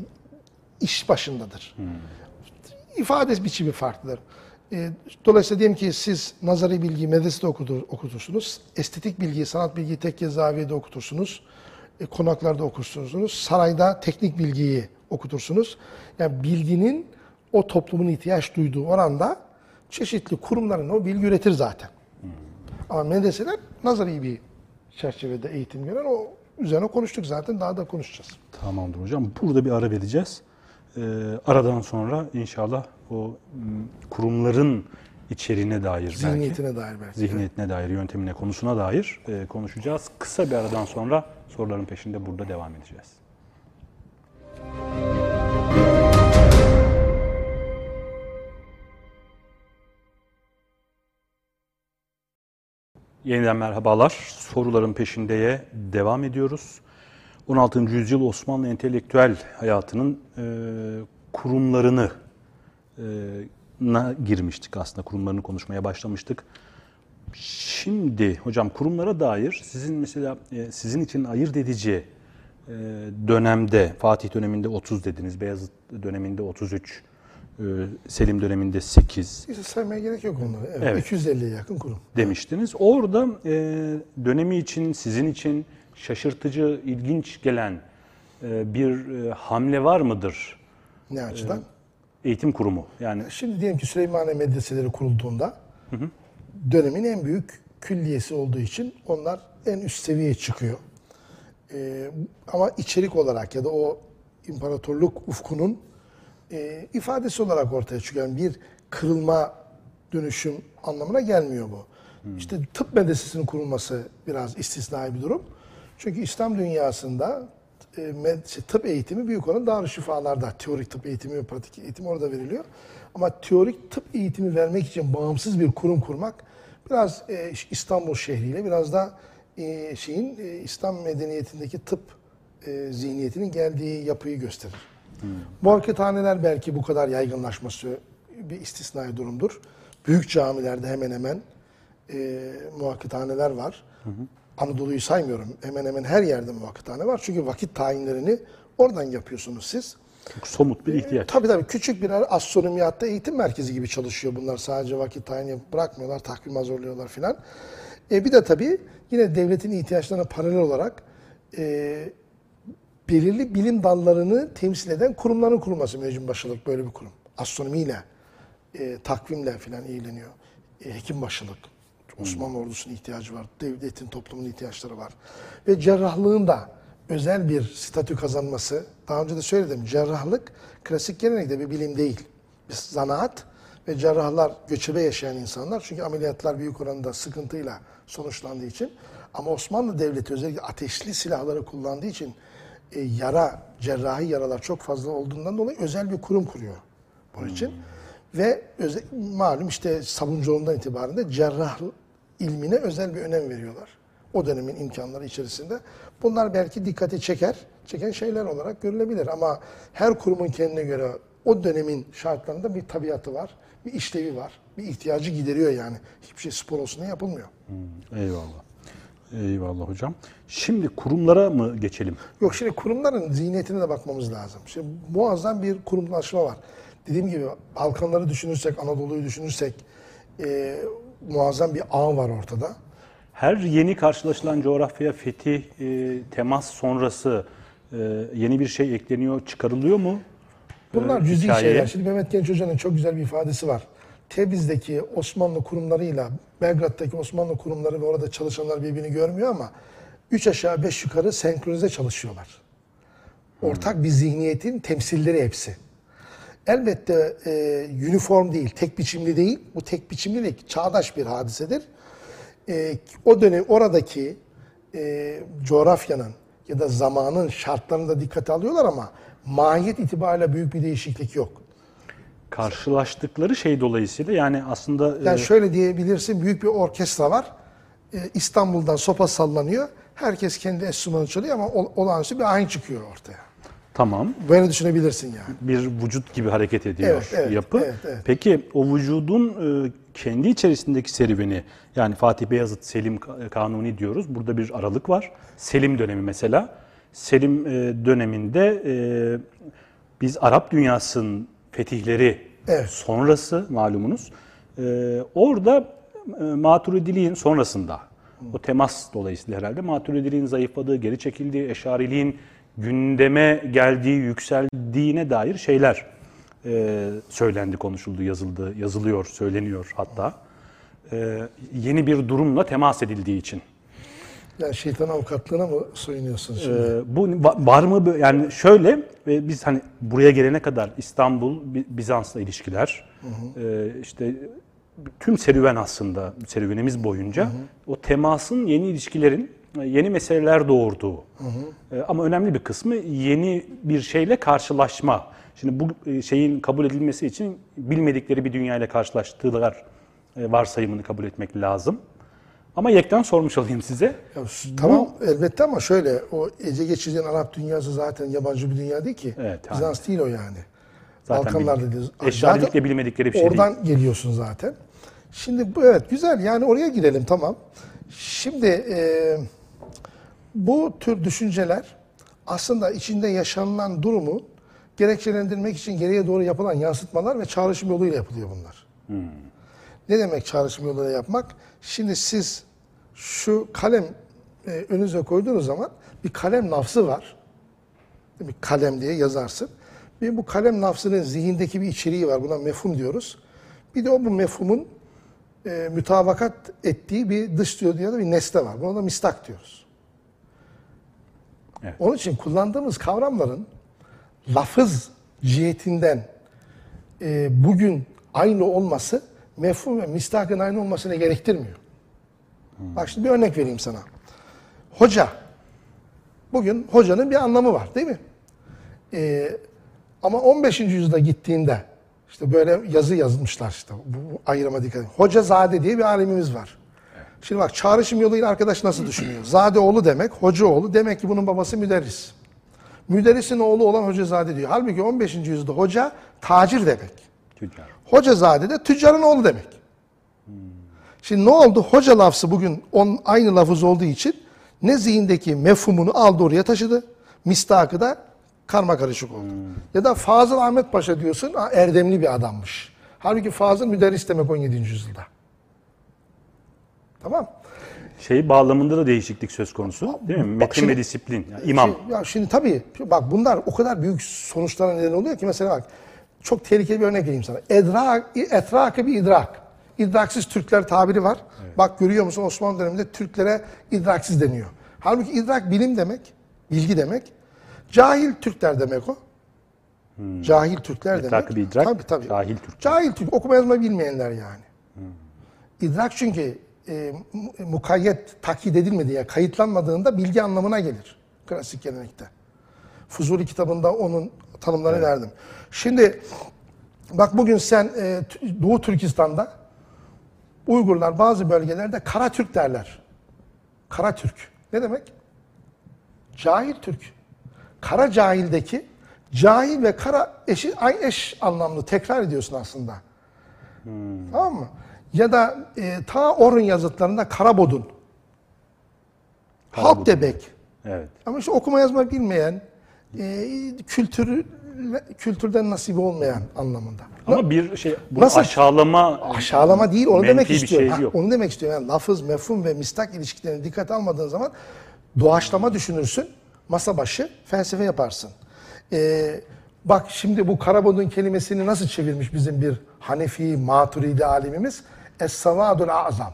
iş başındadır. İfade biçimi farklıdır. E, dolayısıyla diyelim ki siz nazari bilgiyi medresede okutur, okutursunuz, estetik bilgiyi, sanat bilgiyi tekke zaviyede okutursunuz, e, konaklarda okursunuz, sarayda teknik bilgiyi okutursunuz. Yani bilginin o toplumun ihtiyaç duyduğu oranda çeşitli kurumların o bilgi üretir zaten. Ama medreseler nazari bir çerçevede eğitim gören o üzerine konuştuk zaten daha da konuşacağız. Tamamdır hocam. Burada bir ara vereceğiz. Ee, aradan sonra inşallah o kurumların içeriğine dair belki, Zihniyetine dair belki. zihniyetine dair, yöntemine, konusuna dair e, konuşacağız. Kısa bir aradan sonra soruların peşinde burada devam edeceğiz. Yeniden merhabalar. Soruların peşindeye devam ediyoruz. 16. yüzyıl Osmanlı entelektüel hayatının e, kurumlarını e, girmiştik aslında. Kurumlarını konuşmaya başlamıştık. Şimdi hocam kurumlara dair sizin mesela e, sizin için ayırt edici dönemde Fatih döneminde 30 dediniz, Beyazıt döneminde 33, e, Selim döneminde 8 İşte saymaya gerek yok onları. Evet, Evet. 250'ye yakın kurum. demiştiniz. Orada e, dönemi için, sizin için şaşırtıcı, ilginç gelen e, bir e, hamle var mıdır Ne açıdan? eğitim kurumu? Yani Şimdi diyelim ki Süleymaniye medreseleri kurulduğunda dönemin en büyük külliyesi olduğu için onlar en üst seviyeye çıkıyor. Ee, ama içerik olarak ya da o imparatorluk ufkunun e, ifadesi olarak ortaya çıkıyor. Yani bir kırılma, dönüşüm anlamına gelmiyor bu. İşte tıp medresesinin kurulması biraz istisnai bir durum. Çünkü İslam dünyasında e, med- şey, tıp eğitimi büyük olan Darüşşifalar'da. Teorik tıp eğitimi ve pratik eğitim orada veriliyor. Ama teorik tıp eğitimi vermek için bağımsız bir kurum kurmak biraz e, İstanbul şehriyle biraz da e, şeyin e, İslam medeniyetindeki tıp e, zihniyetinin geldiği yapıyı gösterir. Bu harekethaneler belki bu kadar yaygınlaşması bir istisnai durumdur. Büyük camilerde hemen hemen e, muvakkithaneler var. Anadolu'yu saymıyorum. Hemen hemen her yerde muvakkithane var. Çünkü vakit tayinlerini oradan yapıyorsunuz siz. çok somut bir ihtiyaç. Tabii tabii küçük birer astronomiyatta eğitim merkezi gibi çalışıyor bunlar. Sadece vakit tayin yapıp bırakmıyorlar, takvim hazırlıyorlar filan. E, bir de tabii yine devletin ihtiyaçlarına paralel olarak e, belirli bilim dallarını temsil eden kurumların kurulması müneccim başılık böyle bir kurum. Astronomiyle, e, takvimle filan ilgileniyor. E, hekim başılık. Osmanlı ordusunun ihtiyacı var. Devletin, toplumun ihtiyaçları var. Ve cerrahlığın da özel bir statü kazanması. Daha önce de söyledim. Cerrahlık klasik gelenekte bir bilim değil. Bir zanaat ve cerrahlar göçebe yaşayan insanlar. Çünkü ameliyatlar büyük oranda sıkıntıyla sonuçlandığı için. Ama Osmanlı Devleti özellikle ateşli silahları kullandığı için e, yara, cerrahi yaralar çok fazla olduğundan dolayı özel bir kurum kuruyor bunun için. Ve özel, malum işte Sabuncuoğlu'ndan itibaren de cerrah ilmine özel bir önem veriyorlar. O dönemin imkanları içerisinde. Bunlar belki dikkati çeker, çeken şeyler olarak görülebilir. Ama her kurumun kendine göre o dönemin şartlarında bir tabiatı var, bir işlevi var, bir ihtiyacı gideriyor yani. Hiçbir şey spor olsun diye yapılmıyor. Eyvallah. Eyvallah hocam. Şimdi kurumlara mı geçelim? Yok şimdi kurumların zihniyetine de bakmamız lazım. Şimdi muazzam bir kurumlaşma var. Dediğim gibi Balkanları düşünürsek, Anadolu'yu düşünürsek e, muazzam bir ağ var ortada. Her yeni karşılaşılan coğrafya fetih, e, temas sonrası e, yeni bir şey ekleniyor, çıkarılıyor mu? Bunlar Ee, cüzi hikayeye. şeyler. Şimdi Mehmet Genç Hoca'nın çok güzel bir ifadesi var. Tebriz'deki Osmanlı kurumlarıyla Belgrad'daki Osmanlı kurumları ve orada çalışanlar birbirini görmüyor ama üç aşağı beş yukarı senkronize çalışıyorlar. Ortak bir zihniyetin temsilleri hepsi. Elbette e, uniform değil, tek biçimli değil. Bu tek biçimlilik çağdaş bir hadisedir. E, o dönem oradaki e, coğrafyanın ya da zamanın şartlarını da dikkate alıyorlar ama mahiyet itibariyle büyük bir değişiklik yok. Karşılaştıkları şey dolayısıyla yani aslında e, Yani şöyle diyebilirsin, büyük bir orkestra var. E, İstanbul'dan sopa sallanıyor. Herkes kendi enstrümanı çalıyor ama ol- olağanüstü bir ayin çıkıyor ortaya. tamam Böyle düşünebilirsin yani. bir vücut gibi hareket ediyor Evet, evet, yapı. evet, evet. Peki o vücudun e, kendi içerisindeki serüveni yani Fatih Beyazıt Selim Ka- Kanuni diyoruz. Burada bir aralık var. Selim dönemi mesela. Selim e, döneminde e, biz Arap dünyasının fetihleri Evet. sonrası malumunuz. E, orada e, Maturidiliğin sonrasında o temas dolayısıyla herhalde Maturidiliğin zayıfladığı, geri çekildiği, Eşariliğin gündeme geldiği, yükseldiğine dair şeyler e, söylendi, konuşuldu, yazıldı, yazılıyor, söyleniyor hatta. E, yeni bir durumla temas edildiği için. Yani şeytan avukatlığına mı soyunuyorsun şimdi? E, bu va- var mı yani şöyle e, biz hani buraya gelene kadar İstanbul Bi- Bizans'la ilişkiler e, işte tüm serüven aslında serüvenimiz boyunca o temasın yeni ilişkilerin e, yeni meseleler doğurduğu E, ama önemli bir kısmı yeni bir şeyle karşılaşma. Şimdi bu şeyin kabul edilmesi için bilmedikleri bir dünyayla karşılaştılar varsayımını kabul etmek lazım. Ama yekten sormuş olayım size. Ya, tamam elbette ama şöyle o Ece geçirdiğin Arap dünyası zaten yabancı bir dünya değil ki. Evet. Bizans değil o yani. Zaten Balkanlar dediğiniz. Eşarilikle Zaten bilmedikleri bir şey Oradan değil. geliyorsun zaten. Şimdi bu evet güzel yani oraya girelim tamam. Şimdi e, bu tür düşünceler aslında içinde yaşanılan durumu gerekçelendirmek için geriye doğru yapılan yansıtmalar ve çağrışım yoluyla yapılıyor bunlar. Ne demek çağrışım yoluyla yapmak? Şimdi siz şu kalem e, önünüze koyduğunuz zaman bir kalem nafsı var. Bir kalem diye yazarsın. Bir bu kalem nafsının zihindeki bir içeriği var. Buna mefhum diyoruz. Bir de o bu mefhumun e, mütabakat ettiği bir dış diyor ya da bir nesne var. Buna da mistak diyoruz. Evet. Onun için kullandığımız kavramların lafız cihetinden e, bugün aynı olması mefhum ve mistakın aynı olmasını gerektirmiyor. Bak şimdi bir örnek vereyim sana. Hoca. Bugün hocanın bir anlamı var değil mi? E, ama 15. yüzyılda gittiğinde işte böyle yazı yazmışlar işte bu, ayrıma dikkat edin. Hoca Zade diye bir alimimiz var. Şimdi bak çağrışım yoluyla arkadaş nasıl düşünüyor? Zadeoğlu demek, hocaoğlu. Demek ki bunun babası müderris. Müderrisin oğlu olan hocazade diyor. Halbuki 15. yüzyılda hoca tacir demek. Tüccar. Hocazade de tüccarın oğlu demek. Şimdi ne oldu? Hoca lafzı bugün on, aynı lafız olduğu için ne zihindeki mefhumunu aldı oraya taşıdı. Mistakı da karma karışık oldu. Ya da Fazıl Ahmet Paşa diyorsun, erdemli bir adammış. Halbuki Fazıl müderris demek 17. yüzyılda. Tamam. Şey bağlamında da değişiklik söz konusu değil mi? Metin ve disiplin. Yani imam. Şimdi- ya şimdi tabii bak bunlar o kadar büyük sonuçlara neden oluyor ki mesela bak çok tehlikeli bir örnek vereyim sana. Edrak, etrakı bir idrak. İdraksiz Türkler tabiri var. Bak görüyor musun Osmanlı döneminde Türklere idraksiz deniyor. Halbuki idrak bilim demek, bilgi demek. Cahil Türkler demek o. Cahil Türkler demek. Etrakı bir idrak, Tabii, tabii. cahil Türkler. Cahil Türk, okuma yazma bilmeyenler yani. İdrak çünkü e, mu- mukayyet, takyit edilmediği, yani kayıtlanmadığında bilgi anlamına gelir. Klasik gelenekte. Fuzuli kitabında onun tanımlarını verdim. Şimdi bak bugün sen e, Doğu Türkistan'da Uygurlar bazı bölgelerde Kara Türk derler. Kara Türk. Ne demek? Cahil Türk. Kara cahildeki cahil ve kara eşi eş anlamlı tekrar ediyorsun aslında. Tamam mı? Ya da e, ta Orhun yazıtlarında Karabodun. Halk demek. Evet. Ama işte okuma yazma bilmeyen, e, kültürü, kültürden nasibi olmayan anlamında. Ama bir şey bu Nasıl? aşağılama Aşağılama değil, onu demek istiyorum. şey Ha, onu demek istiyorum. Yani lafız, mefhum ve mistak ilişkilerini dikkat almadığın zaman doğaçlama düşünürsün, masa başı felsefe yaparsın. Ee, bak şimdi bu Karabodun kelimesini nasıl çevirmiş bizim bir Hanefi, Maturidi alimimiz? Es-Savadul Azam.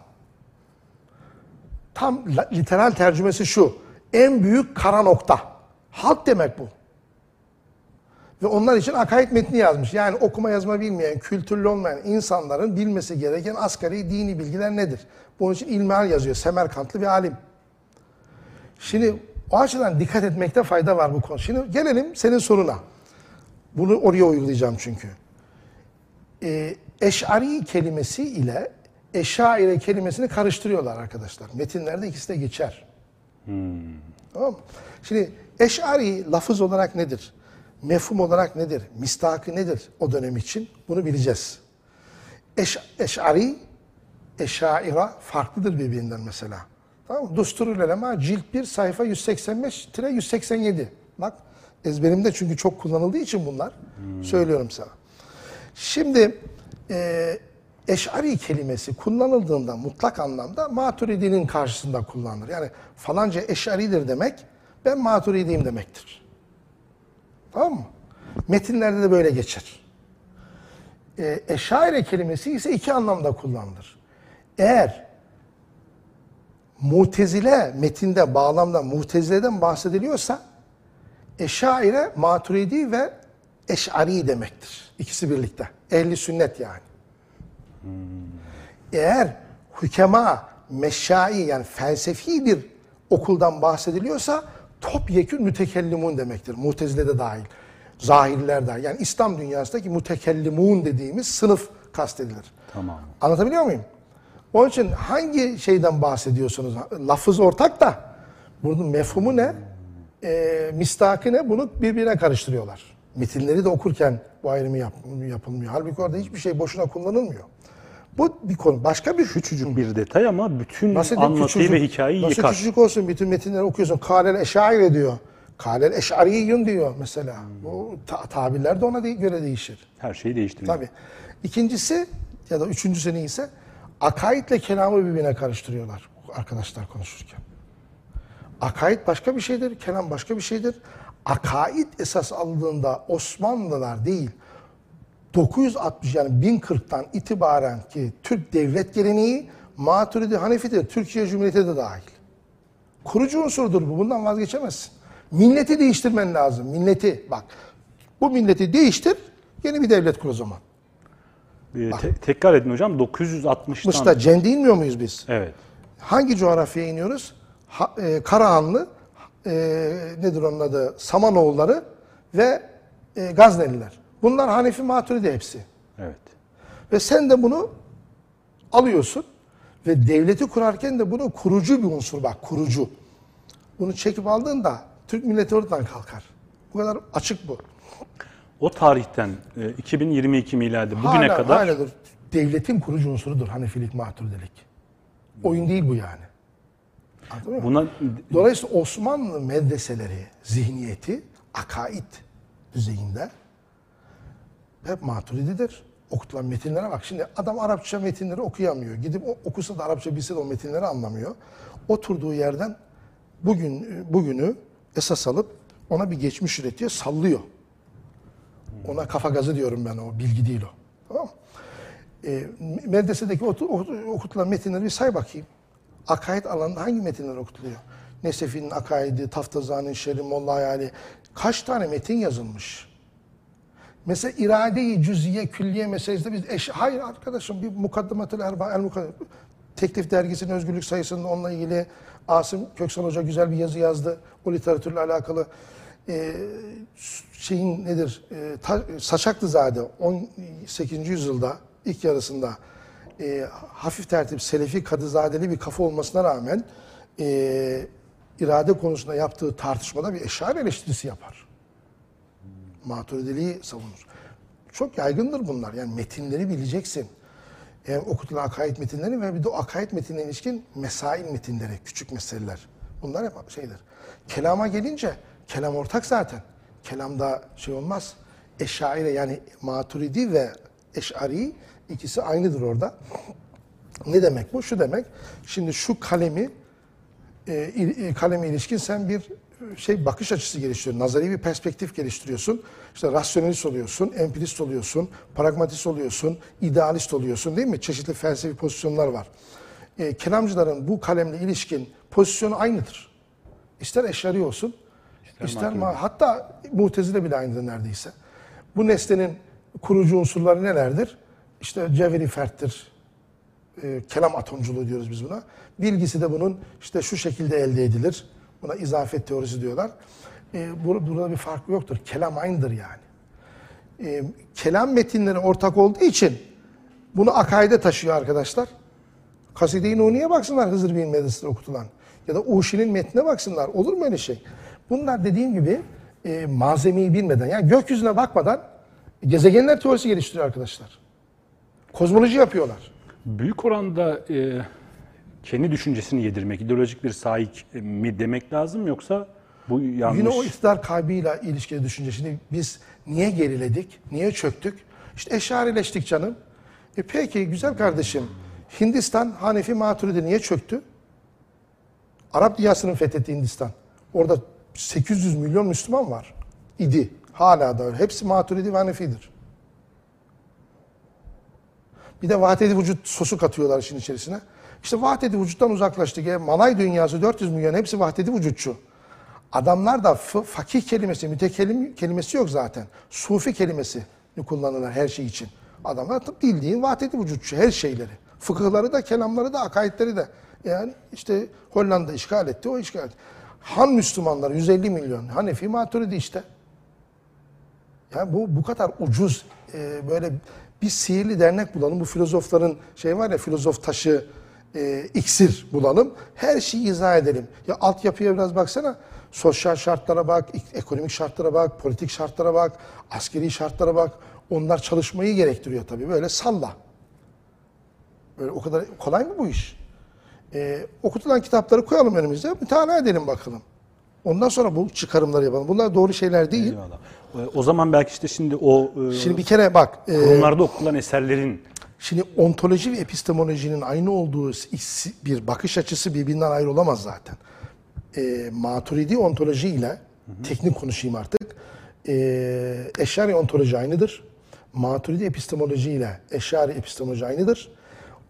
Tam literal tercümesi şu. En büyük kara nokta. Halk demek bu. Ve onlar için akaid metni yazmış. Yani okuma yazma bilmeyen, kültürlü olmayan insanların bilmesi gereken asgari dini bilgiler nedir? Bunun için ilmihal yazıyor. Semerkantlı bir alim. Şimdi o açıdan dikkat etmekte fayda var bu konu. Şimdi gelelim senin soruna. Bunu oraya uygulayacağım çünkü. Ee, eş'ari kelimesi ile eşaire kelimesini karıştırıyorlar arkadaşlar. Metinlerde ikisi de geçer. Tamam mı? Şimdi eş'ari lafız olarak nedir? Mefhum olarak nedir? Mistakı nedir o dönem için? Bunu bileceğiz. Eş, eş'ari, eşaira farklıdır birbirinden mesela. Tamam mı? Dusturul Ulema cilt 1 sayfa 185-187. Bak ezberimde çünkü çok kullanıldığı için bunlar. Söylüyorum sana. Şimdi e, eş'ari kelimesi kullanıldığında mutlak anlamda maturidinin karşısında kullanılır. Yani falanca eş'aridir demek ben maturidiyim demektir. Tamam mı? Metinlerde de böyle geçer. E, eşaire kelimesi ise iki anlamda kullanılır. Eğer mutezile metinde, bağlamda mutezileden bahsediliyorsa eşaire, maturidi ve eş'ari demektir. İkisi birlikte. Ehli sünnet yani. Eğer hükema, meşai yani felsefi bir okuldan bahsediliyorsa topyekün mütekellimun demektir. Mutezile de dahil. Zahirler dahil. Yani İslam dünyasındaki mütekellimun dediğimiz sınıf kastedilir. Tamam. Anlatabiliyor muyum? Onun için hangi şeyden bahsediyorsunuz? Lafız ortak da bunun mefhumu ne? E, mistakı ne? Bunu birbirine karıştırıyorlar. Metinleri de okurken bu ayrımı yap, yapılmıyor. Halbuki orada hiçbir şey boşuna kullanılmıyor. Bu bir konu. Başka bir Küçücük bir detay ama bütün Nasıl anlatıyı küçücük- ve hikayeyi Nasıl yıkar. küçücük olsun bütün metinleri okuyorsun. Kâlel eşaire diyor. Kâlel eşariyyun diyor mesela. Bu ta- tabirler de ona de- göre değişir. Her şeyi değiştiriyor. Tabii. İkincisi ya da üçüncüsü neyse akaidle kelamı birbirine karıştırıyorlar arkadaşlar konuşurken. Akaid başka bir şeydir, kelam başka bir şeydir. Akaid esas alındığında Osmanlılar değil, 960 yani 1040'tan itibaren ki Türk devlet geleneği Maturidi Hanefi'dir. Türkiye Cumhuriyeti de dahil. Kurucu unsurdur bu. Bundan vazgeçemezsin. Milleti değiştirmen lazım. Milleti bak. Bu milleti değiştir. Yeni bir devlet kur o zaman. Ee, te- tekrar edin hocam 960'tan. Mısır'da Cende inmiyor muyuz biz? Evet. Hangi coğrafyaya iniyoruz? Ha, e, Karahanlı, e, nedir onun adı? Samanoğulları ve e, Gazneliler. Bunlar Hanefi Maturidi hepsi. Evet. Ve sen de bunu alıyorsun ve devleti kurarken de bunu kurucu bir unsur bak kurucu. Bunu çekip aldığında Türk milleti oradan kalkar. Bu kadar açık bu. O tarihten e, 2022 miladi bugüne Hala- kadar haladır. devletin kurucu unsurudur Hanefilik, Maturidilik. Oyun değil bu yani. Anladın mı? buna Dolayısıyla Osmanlı medreseleri, zihniyeti, akaid düzeyinde hep maturididir. Okutulan metinlere bak. Şimdi adam Arapça metinleri okuyamıyor. Gidip o- okusa da Arapça bilse de o metinleri anlamıyor. Oturduğu yerden bugün bugünü esas alıp ona bir geçmiş üretiyor, sallıyor. Ona kafa gazı diyorum ben o, bilgi değil o. Tamam? E, medresedeki okutulan metinleri bir say bakayım. Akaid alanında hangi metinler okutuluyor? Nesefi'nin akaidi, Taftazani'nin şerri, Molla Hayali. Kaç tane metin yazılmış? Mesela irade-i cüziye, külliye meselesinde biz eş... Hayır arkadaşım bir mukaddimatül erba, el mukaddim. Teklif dergisinin özgürlük sayısında onunla ilgili Asım Köksal Hoca güzel bir yazı yazdı. O literatürle alakalı. Ee, şeyin nedir? Ee, ta, Saçaklızade 18. yüzyılda ilk yarısında e, hafif tertip Selefi Kadızadeli bir kafa olmasına rağmen e, irade konusunda yaptığı tartışmada bir eşari eleştirisi yapar. Maturidiliği savunur. Çok yaygındır bunlar. Yani metinleri bileceksin. Hem okutulan akaid metinleri ve bir de o akaid metinine ilişkin mesail metinleri, küçük meseleler. Bunlar hep şeydir. Kelama gelince, kelam ortak zaten. Kelamda şey olmaz. Eşaire yani maturidi ve eşari ikisi aynıdır orada. Ne demek bu? Şu demek. Şimdi şu kalemi e, e, kaleme ilişkin sen bir e, şey bakış açısı geliştiriyorsun. Nazari bir perspektif geliştiriyorsun. İşte rasyonelist oluyorsun, empirist oluyorsun, pragmatist oluyorsun, idealist oluyorsun değil mi? Çeşitli felsefi pozisyonlar var. E, kelamcıların bu kalemle ilişkin pozisyonu aynıdır. İster eşari olsun, ister, ma- hatta mutezile bile aynıdır neredeyse. Bu nesnenin kurucu unsurları nelerdir? İşte cevheri ferttir, e, kelam atomculuğu diyoruz biz buna. Bilgisi de bunun işte şu şekilde elde edilir. Buna izafet teorisi diyorlar. E, bu- burada bir fark yoktur. Kelam aynıdır yani. E, kelam metinleri ortak olduğu için bunu akaide taşıyor arkadaşlar. Kaside-i Nuni'ye baksınlar Hızır Bey'in medresinde okutulan. Ya da Uşi'nin metnine baksınlar. Olur mu öyle şey? Bunlar dediğim gibi e, malzemeyi bilmeden, yani gökyüzüne bakmadan gezegenler teorisi geliştiriyor arkadaşlar. Kozmoloji yapıyorlar. büyük oranda e, kendi düşüncesini yedirmek, ideolojik bir sahip mi demek lazım yoksa bu yanlış. Yine o iktidar kaybıyla ilişkili düşüncesini biz niye geriledik, niye çöktük? İşte eşarileştik canım. E peki güzel kardeşim, Hindistan Hanefi Maturidi niye çöktü? Arap dünyasının fethettiği Hindistan. Orada 800 milyon Müslüman var. idi. Hala da öyle. Hepsi Maturidi ve Hanefidir. Bir de vahdedi vücut sosu katıyorlar işin içerisine. İşte vahdedi vücuttan uzaklaştık. Ya, Malay dünyası 400 milyon hepsi vahdedi vücutçu. Adamlar da fakih kelimesi, mütekellim kelimesi yok zaten. Sufi kelimesi kullanırlar her şey için. Adamlar bildiğin vahdedi vücutçu her şeyleri. Fıkıhları da, kelamları da, akaidleri de. Yani işte Hollanda işgal etti, o işgal etti. Han Müslümanlar 150 milyon. Hanefi Maturidi işte. Ya bu bu kadar ucuz e, böyle bir sihirli dernek bulalım. Bu filozofların şey var ya filozof taşı e, iksir bulalım. Her şeyi izah edelim. Ya altyapıya biraz baksana. Sosyal şartlara bak, ek- ekonomik şartlara bak, politik şartlara bak, askeri şartlara bak. Onlar çalışmayı gerektiriyor tabii. Böyle salla. Böyle o kadar kolay mı bu iş? E, okutulan kitapları koyalım önümüze. Mütalaa edelim bakalım. Ondan sonra bu çıkarımları yapalım. Bunlar doğru şeyler değil. Eyvallah. E, O zaman belki işte şimdi o e, Şimdi bir kere bak, e, kurumlarda okutulan eserlerin şimdi ontoloji ve epistemolojinin aynı olduğu bir bakış açısı birbirinden ayrı olamaz zaten. e, maturidi ontoloji ile teknik konuşayım artık. E, eşari ontoloji aynıdır. Maturidi epistemoloji ile eşari epistemoloji aynıdır.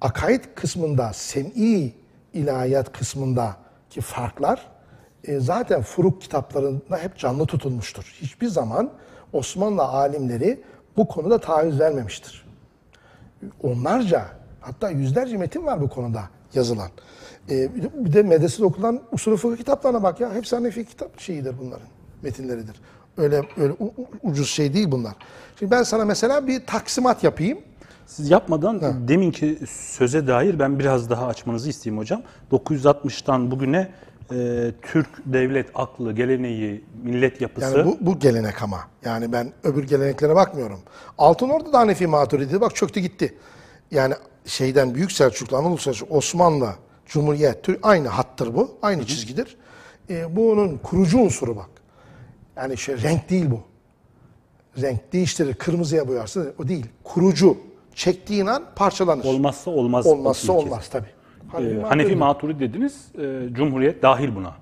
Akaid kısmında, sem'i ilahiyat kısmındaki farklar e, zaten furuk kitaplarında hep canlı tutulmuştur. Hiçbir zaman Osmanlı alimleri bu konuda taviz vermemiştir. Onlarca hatta yüzlerce metin var bu konuda yazılan. E, bir de medresede okulan usulü fıkıh kitaplarına bak ya. Hepsi Hanefi kitap şeyidir bunların. Metinleridir. Öyle öyle ucuz şey değil bunlar. Şimdi ben sana mesela bir taksimat yapayım. Siz yapmadan deminki söze dair ben biraz daha açmanızı isteyeyim hocam. 960'tan bugüne e, Türk devlet aklı, geleneği, millet yapısı Yani bu, bu gelenek ama. Yani ben öbür geleneklere bakmıyorum. Altın Ordu da Hanefi Maturidi. Bak çöktü gitti. Yani şeyden Büyük Selçuklu, Anadolu Selçuklu, Osmanlı, Cumhuriyet, Türk aynı hattır bu. Aynı çizgidir. Ee, bunun kurucu unsuru bak. Yani şey renk değil bu. Renk değiştirir, kırmızıya boyarsın. O değil. Kurucu. Çektiğin an parçalanır. olmazsa olmaz. Olmazsa olmaz tabii. E, Hanefi Hanefi Maturidi. Dediniz, e, Cumhuriyet dahil buna.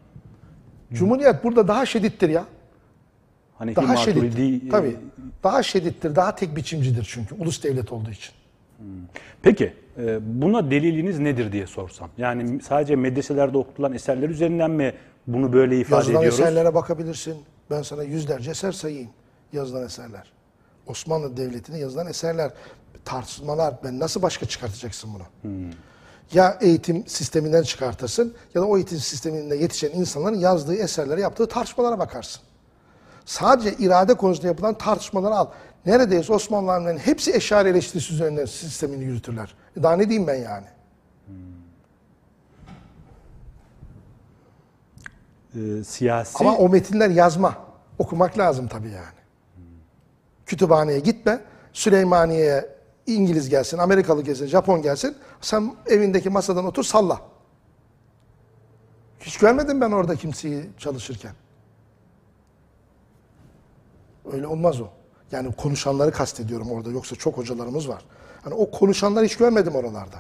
Cumhuriyet burada daha şedittir ya. Hanefi Daha Maturidi şedittir. e, Tabii. Daha şedittir, daha tek biçimcidir çünkü ulus devlet olduğu için. Peki e, buna deliliniz nedir diye sorsam. Yani sadece medreselerde okutulan eserler üzerinden mi bunu böyle ifade Yazılan ediyoruz? eserlere bakabilirsin. Ben sana yüzlerce eser sayayım. Yazılan eserler. Osmanlı Devleti'ne yazılan eserler, tartışmalar. Ben nasıl başka çıkartacaksın bunu? Ya eğitim sisteminden çıkartırsın ya da o eğitim sisteminde yetişen insanların yazdığı eserlere yaptığı tartışmalara bakarsın. Sadece irade konusunda yapılan tartışmaları al. Neredeyse Osmanlı alimlerinin hepsi eşari eleştirisi üzerinden sistemini yürütürler. E Daha ne diyeyim ben yani? E, siyasi Ama o metinler yazma. Okumak lazım tabii yani. Kütüphaneye gitme. Süleymaniye'ye İngiliz gelsin, Amerikalı gelsin, Japon gelsin. Sen evindeki masadan otur salla. Hiç görmedim ben orada kimseyi çalışırken. Öyle olmaz o. Yani konuşanları kastediyorum orada. Yoksa çok hocalarımız var. Hani o konuşanları hiç görmedim oralarda.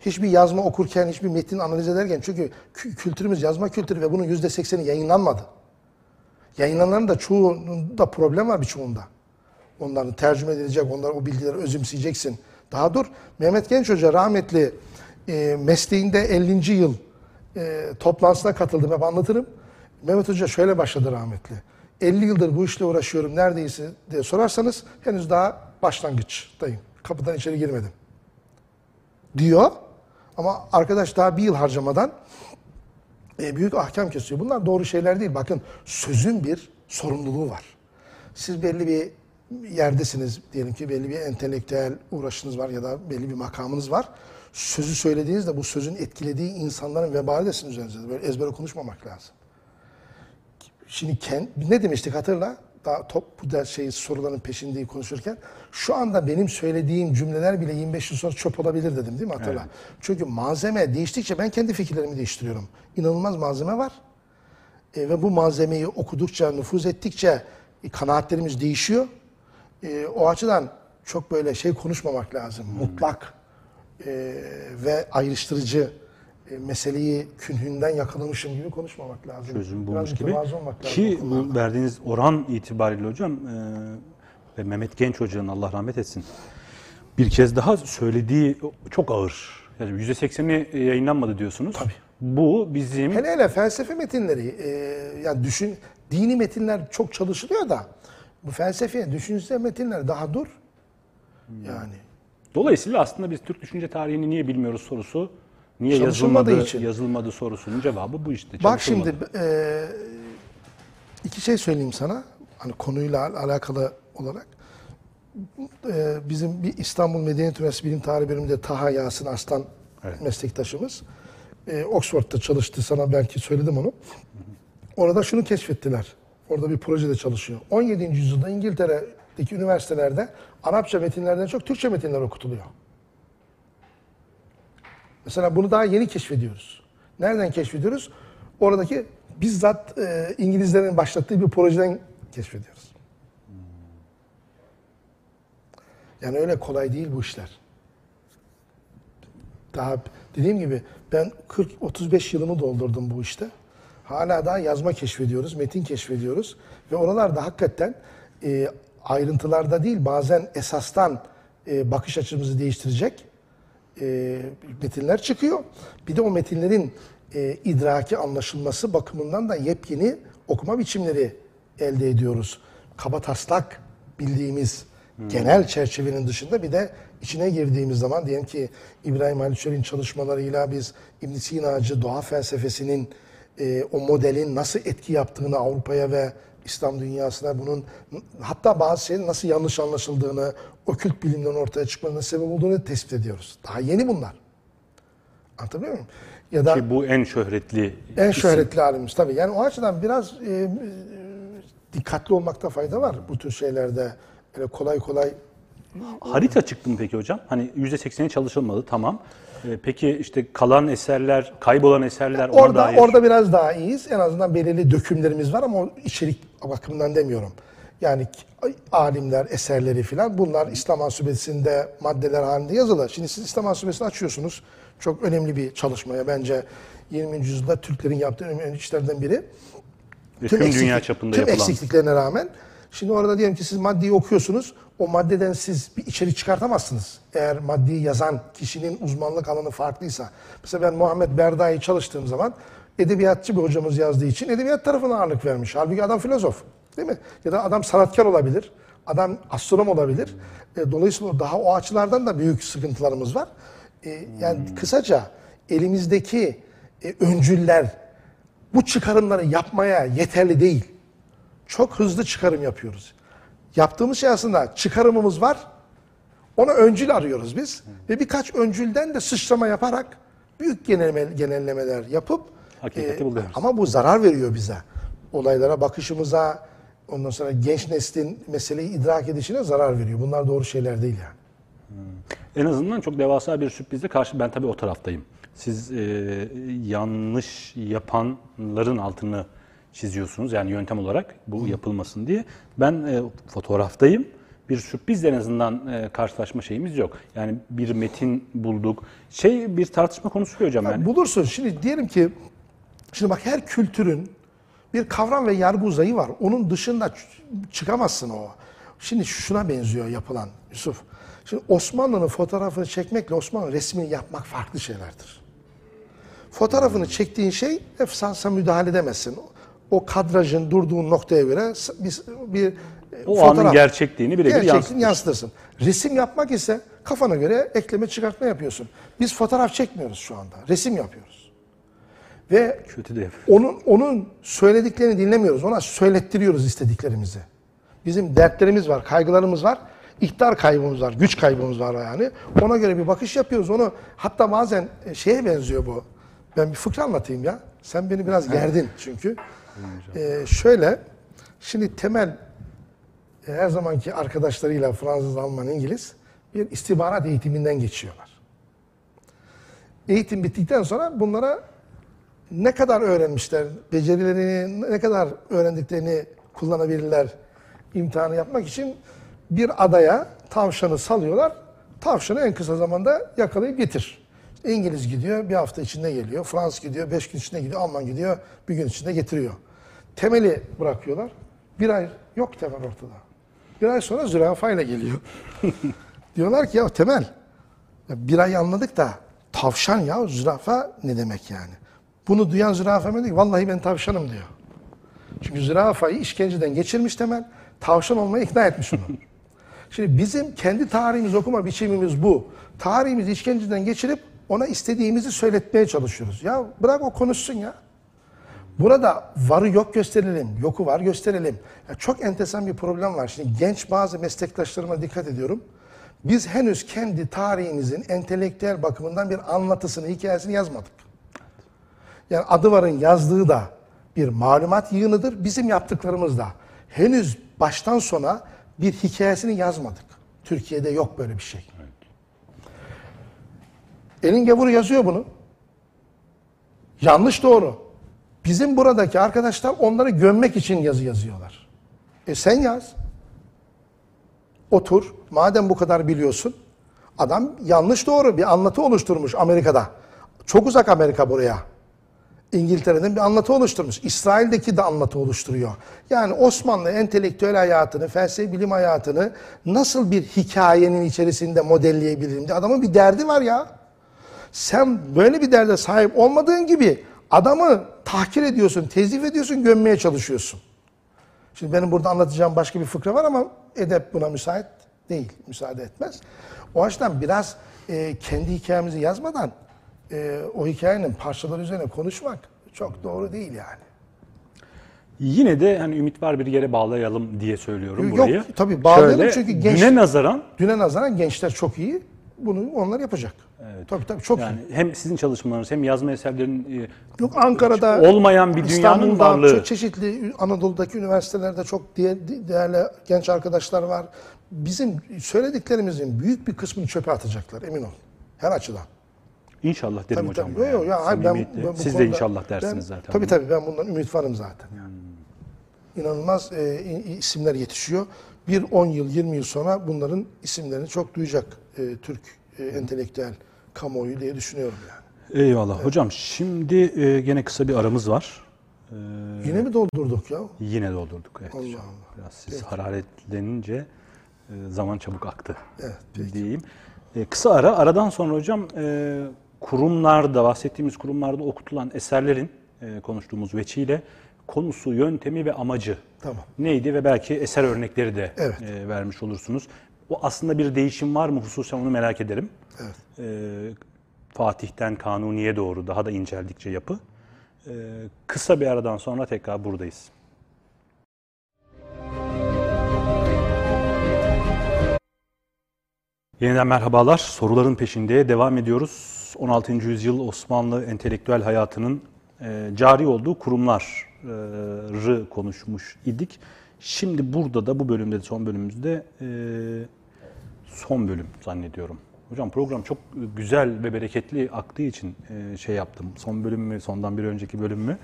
Hiçbir yazma okurken, hiçbir metin analiz ederken çünkü kü- kültürümüz yazma kültürü ve bunun yüzde sekseni yayınlanmadı. Yayınlananların da çoğunda problem var birçoğunda. Onların tercüme edilecek, onlar o bilgileri özümseyeceksin. Daha dur. Mehmet Genç Hoca rahmetli e, mesleğinde 50. yıl e, toplantısına katıldım. Hep anlatırım. Mehmet Hoca şöyle başladı rahmetli. 50 yıldır bu işle uğraşıyorum neredeyse diye sorarsanız henüz daha başlangıçtayım. Kapıdan içeri girmedim diyor. Ama arkadaş daha bir yıl harcamadan e, büyük ahkam kesiyor. Bunlar doğru şeyler değil. Bakın sözün bir sorumluluğu var. Siz belli bir yerdesiniz diyelim ki belli bir entelektüel uğraşınız var ya da belli bir makamınız var. Sözü söylediğinizde bu sözün etkilediği insanların vebali de sizin üzerinizde. Böyle ezbere konuşmamak lazım. Şimdi kend, ne demiştik hatırla? Daha top bu ders şey soruların peşindeyi konuşurken şu anda benim söylediğim cümleler bile 25 yıl sonra çöp olabilir dedim değil mi hatırla? Çünkü malzeme değiştikçe ben kendi fikirlerimi değiştiriyorum. İnanılmaz malzeme var. E, ve bu malzemeyi okudukça, nüfuz ettikçe e, kanaatlerimiz değişiyor. E, o açıdan çok böyle şey konuşmamak lazım. Mutlak e, ve ayrıştırıcı e, meseleyi künhünden yakalamışım gibi konuşmamak lazım. çözüm bulmuş gibi. olmak Ki bu verdiğiniz oran itibariyle hocam e, ve Mehmet Genç Hoca'nın Allah rahmet etsin bir kez daha söylediği çok ağır. Yani %80'i yayınlanmadı diyorsunuz. Tabii. Bu bizim Hele hele felsefe metinleri, e, yani düşün, dini metinler çok çalışılıyor da bu felsefe, düşünsel metinler daha dur. Yani Dolayısıyla aslında biz Türk düşünce tarihini niye bilmiyoruz sorusu, niye yazılmadı, için. yazılmadı sorusunun cevabı bu işte. bak şimdi e, iki şey söyleyeyim sana. Hani konuyla al- alakalı olarak. E, bizim bir İstanbul Medeniyet Üniversitesi Bilim Tarihi bölümünde Taha Yasin Arslan Evet. meslektaşımız. E, Oxford'da çalıştı sana belki söyledim onu. Orada şunu keşfettiler. Orada bir projede çalışıyor. 17. yüzyılda İngiltere'deki üniversitelerde Arapça metinlerden çok Türkçe metinler okutuluyor. Mesela bunu daha yeni keşfediyoruz. Nereden keşfediyoruz? Oradaki bizzat e, İngilizlerin başlattığı bir projeden keşfediyoruz. Yani öyle kolay değil bu işler. Daha dediğim gibi ben 40-35 yılımı doldurdum bu işte. Hala daha yazma keşfediyoruz, metin keşfediyoruz. Ve oralarda hakikaten e, ayrıntılarda değil bazen esastan e, bakış açımızı değiştirecek e, metinler çıkıyor. Bir de o metinlerin e, idraki anlaşılması bakımından da yepyeni okuma biçimleri elde ediyoruz. Kaba taslak bildiğimiz genel çerçevenin dışında bir de içine girdiğimiz zaman diyelim ki İbrahim Halil Çöl'ün çalışmalarıyla biz İbn Sina'cı doğa felsefesinin e, o modelin nasıl etki yaptığını Avrupa'ya ve İslam dünyasına bunun hatta bazı şeylerin nasıl yanlış anlaşıldığını, okült bilimden ortaya çıkmasına sebep olduğunu tespit ediyoruz. Daha yeni bunlar. Anlatabiliyor muyum? Ya da Ki bu en şöhretli en isim. şöhretli halimiz tabii. Yani o açıdan biraz e, e, dikkatli olmakta fayda var bu tür şeylerde. Öyle kolay kolay Harita çıktı mı peki hocam? Hani %80'i çalışılmadı tamam. Ee, Peki işte kalan eserler, kaybolan eserler ona Orada dair... orada biraz daha iyiyiz. En azından belirli dökümlerimiz var ama o içerik bakımından demiyorum. Yani alimler, eserleri filan bunlar İslam Ansübesi'nde maddeler halinde yazılı. Şimdi siz İslam Ansübesi'ni açıyorsunuz. Çok önemli bir çalışmaya bence 20. yüzyılda Türklerin yaptığı önemli işlerden biri. Ve tüm eksiklik- dünya çapında tüm yapılan. eksikliklerine rağmen şimdi orada diyelim ki siz maddeyi okuyorsunuz. O maddeden siz bir içerik çıkartamazsınız. Eğer maddeyi yazan kişinin uzmanlık alanı farklıysa. Mesela ben Muhammed Berda'yı çalıştığım zaman edebiyatçı bir hocamız yazdığı için edebiyat tarafına ağırlık vermiş. Halbuki adam filozof. Değil mi? Ya da adam sanatkar olabilir. Adam astronom olabilir. E, Dolayısıyla daha o açılardan da büyük sıkıntılarımız var. E, Yani kısaca elimizdeki e, öncüller bu çıkarımları yapmaya yeterli değil. Çok hızlı çıkarım yapıyoruz. Yaptığımız şey aslında çıkarımımız var. Ona öncül arıyoruz biz. Ve birkaç öncülden de sıçrama yaparak büyük genelleme, genellemeler yapıp Hakikati buluyoruz. ama bu zarar veriyor bize. Olaylara bakışımıza, ondan sonra genç neslin meseleyi idrak edişine zarar veriyor. Bunlar doğru şeyler değil yani. En azından çok devasa bir sürprizle karşı ben tabii o taraftayım. Siz e, yanlış yapanların altını çiziyorsunuz yani yöntem olarak bu yapılmasın diye. Ben e, fotoğraftayım. Bir sürprizle en azından e, karşılaşma şeyimiz yok. Yani bir metin bulduk. Şey bir tartışma konusu ki hocam yani. Bulursun. Şimdi diyelim ki şimdi bak her kültürün bir kavram ve yargı uzayı var. Onun dışında ç- çıkamazsın o. Şimdi şuna benziyor yapılan Yusuf. Şimdi Osmanlı'nın fotoğrafını çekmekle Osmanlı resmini yapmak farklı şeylerdir. Fotoğrafını çektiğin şey efsansa müdahale edemezsin. O kadrajın durduğu noktaya göre bir, bir e, O anın gerçekliğini birebir gerçekliğini yansıtır. yansıtırsın. Resim yapmak ise kafana göre ekleme çıkartma yapıyorsun. Biz fotoğraf çekmiyoruz şu anda. Resim yapıyoruz. Ve Kötü de onun onun söylediklerini dinlemiyoruz. Ona söylettiriyoruz istediklerimizi. Bizim dertlerimiz var, kaygılarımız var. İktidar kaybımız var, güç kaybımız var yani. Ona göre bir bakış yapıyoruz. Onu hatta bazen e, şeye benziyor bu. Ben bir fıkra anlatayım ya. Sen beni biraz gerdin çünkü. Ee, şöyle, şimdi temel e, her zamanki arkadaşlarıyla Fransız, Alman, İngiliz bir istihbarat eğitiminden geçiyorlar. Eğitim bittikten sonra bunlara ne kadar öğrenmişler, becerilerini ne kadar öğrendiklerini kullanabilirler imtihanı yapmak için bir adaya tavşanı salıyorlar. Tavşanı en kısa zamanda yakalayıp getir. İngiliz gidiyor, bir hafta içinde geliyor. Fransız gidiyor, beş gün içinde gidiyor. Alman gidiyor, bir gün içinde getiriyor. Temeli bırakıyorlar. Bir ay yok temel ortada. Bir ay sonra zürafayla geliyor. Diyorlar ki ya temel, bir ay anladık da tavşan ya zürafa ne demek yani? Bunu duyan zürafa mı diyor ki, vallahi ben tavşanım diyor. Çünkü zürafayı işkenceden geçirmiş temel, tavşan olmaya ikna etmiş onu. Şimdi bizim kendi tarihimizi okuma biçimimiz bu. Tarihimizi işkenceden geçirip ona istediğimizi söyletmeye çalışıyoruz. Ya bırak o konuşsun ya. Burada varı yok gösterelim, yoku var gösterelim. Ya çok enteresan bir problem var. Şimdi genç bazı meslektaşlarıma dikkat ediyorum. Biz henüz kendi tarihimizin entelektüel bakımından bir anlatısını, hikayesini yazmadık. Yani Adıvar'ın yazdığı da bir malumat yığınıdır. Bizim yaptıklarımız da. Henüz baştan sona bir hikayesini yazmadık. Türkiye'de yok böyle bir şey. Elin gavuru yazıyor bunu. Yanlış doğru. Bizim buradaki arkadaşlar onları gömmek için yazı yazıyorlar. E sen yaz. Otur. Madem bu kadar biliyorsun. Adam yanlış doğru bir anlatı oluşturmuş Amerika'da. Çok uzak Amerika buraya. İngiltere'nin bir anlatı oluşturmuş. İsrail'deki de anlatı oluşturuyor. Yani Osmanlı entelektüel hayatını, felsefi bilim hayatını nasıl bir hikayenin içerisinde modelleyebilirim diye adamın bir derdi var ya. Sen böyle bir derde sahip olmadığın gibi adamı tahkir ediyorsun, tezif ediyorsun, gömmeye çalışıyorsun. Şimdi benim burada anlatacağım başka bir fıkra var ama edep buna müsait değil, müsaade etmez. O açıdan biraz e, kendi hikayemizi yazmadan e, o hikayenin parçaları üzerine konuşmak çok doğru değil yani. Yine de hani ümit var bir yere bağlayalım diye söylüyorum Yok, burayı. tabii bağlayalım Şöyle, çünkü genç- Güne nazaran Düne nazaran gençler çok iyi. Bunu onlar yapacak. Tabii tabii çok yani iyi. hem sizin çalışmalarınız hem yazma eserlerin e, Yok Ankara'da olmayan bir dünyanın İstanbul'da varlığı. çok çeşitli Anadolu'daki üniversitelerde çok değerli genç arkadaşlar var. Bizim söylediklerimizin büyük bir kısmını çöpe atacaklar emin ol. Her açıdan. İnşallah derim Tabii hocam. tabii. buna Yo, yo, yani. ya, hayır, ben, ben bu Siz de konuda- inşallah dersiniz ben- zaten. Tabii tabii ben bundan ümit varım zaten. İnanılmaz e, isimler yetişiyor. Bir 10 yıl 20 yıl sonra bunların isimlerini çok duyacak e, Türk e, entelektüel kamuoyu diye düşünüyorum yani. Eyvallah. Hocam şimdi e, gene kısa bir aramız var. E, Yine mi doldurduk ya? yine doldurduk. Evet Allah hocam. Allah. Biraz siz hararetlenince e, zaman çabuk aktı Evet, peki. diyeyim. E, kısa ara. Aradan sonra hocam e, kurumlarda, bahsettiğimiz kurumlarda okutulan eserlerin e, konuştuğumuz veçiyle konusu, yöntemi ve amacı Tamam. neydi ve belki eser örnekleri de Evet. e, vermiş olursunuz. O aslında bir değişim var mı hususen onu merak ederim. Evet. E, Fatih'ten Kanuni'ye doğru daha da inceldikçe yapı. E, kısa bir aradan sonra tekrar buradayız. Yeniden merhabalar. Soruların peşinde devam ediyoruz. 16. yüzyıl Osmanlı entelektüel hayatının e, cari olduğu kurumları konuşmuş idik. Şimdi burada da bu bölümde de son bölümümüzde e, son bölüm zannediyorum. Hocam program çok güzel ve bereketli aktığı için e, şey yaptım. Son bölüm mü, sondan bir önceki bölüm mü?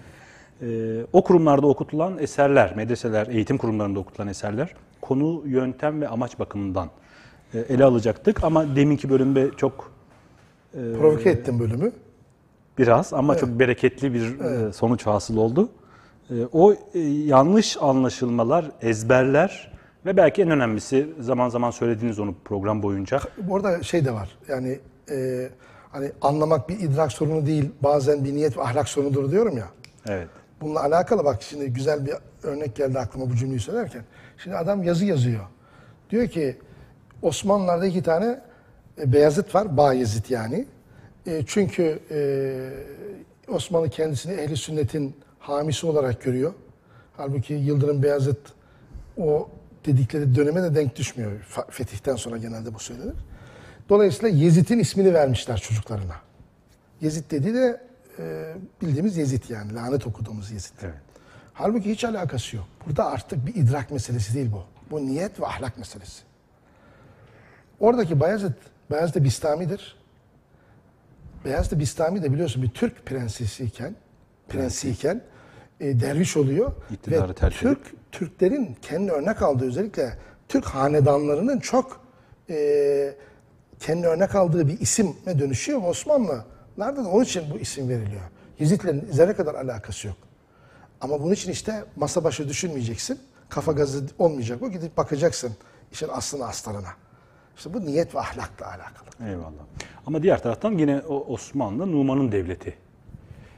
E, o kurumlarda okutulan eserler, medreseler, eğitim kurumlarında okutulan eserler konu, yöntem ve amaç bakımından e, ele alacaktık. Ama deminki bölümde çok Provoke ettim bölümü. biraz ama çok bereketli bir e, sonuç hasıl oldu. E, O e, yanlış anlaşılmalar, ezberler ve belki en önemlisi zaman zaman söylediğiniz onu program boyunca Bu arada şey de var. Yani e, hani anlamak bir idrak sorunu değil, bazen bir niyet ve ahlak sorunudur diyorum ya. evet Bununla alakalı bak şimdi güzel bir örnek geldi aklıma bu cümleyi söylerken. Şimdi adam yazı yazıyor. Diyor ki Osmanlılar'da iki tane e, Beyazıt var, Bayezid yani. E, çünkü e, Osmanlı kendisini ehli sünnetin hamisi olarak görüyor. Halbuki Yıldırım Beyazıt o dedikleri döneme de denk düşmüyor. Fetihten sonra genelde bu söylenir. Dolayısıyla Yezid'in ismini vermişler çocuklarına. Yezid dediği de e, bildiğimiz Yezid yani lanet okuduğumuz Yezid. Evet. Halbuki hiç alakası yok. Burada artık bir idrak meselesi değil bu. Bu niyet ve ahlak meselesi. Oradaki Bayezid, Bayezid de Bistami'dir. Beyazıt Bistami de biliyorsun bir Türk prensesiyken, prensiyken e, derviş oluyor. İktidarı ve terk Türk, Türklerin kendi örnek aldığı özellikle Türk hanedanlarının çok e, kendi örnek aldığı bir isime dönüşüyor. Osmanlılarda da onun için bu isim veriliyor. Yezid'le zerre kadar alakası yok. Ama bunun için işte masa başı düşünmeyeceksin. Kafa gazı olmayacak. Bu gidip bakacaksın işin aslına astarına. İşte bu niyet ve ahlakla alakalı. eyvallah. Ama diğer taraftan yine Osmanlı Numan'ın devleti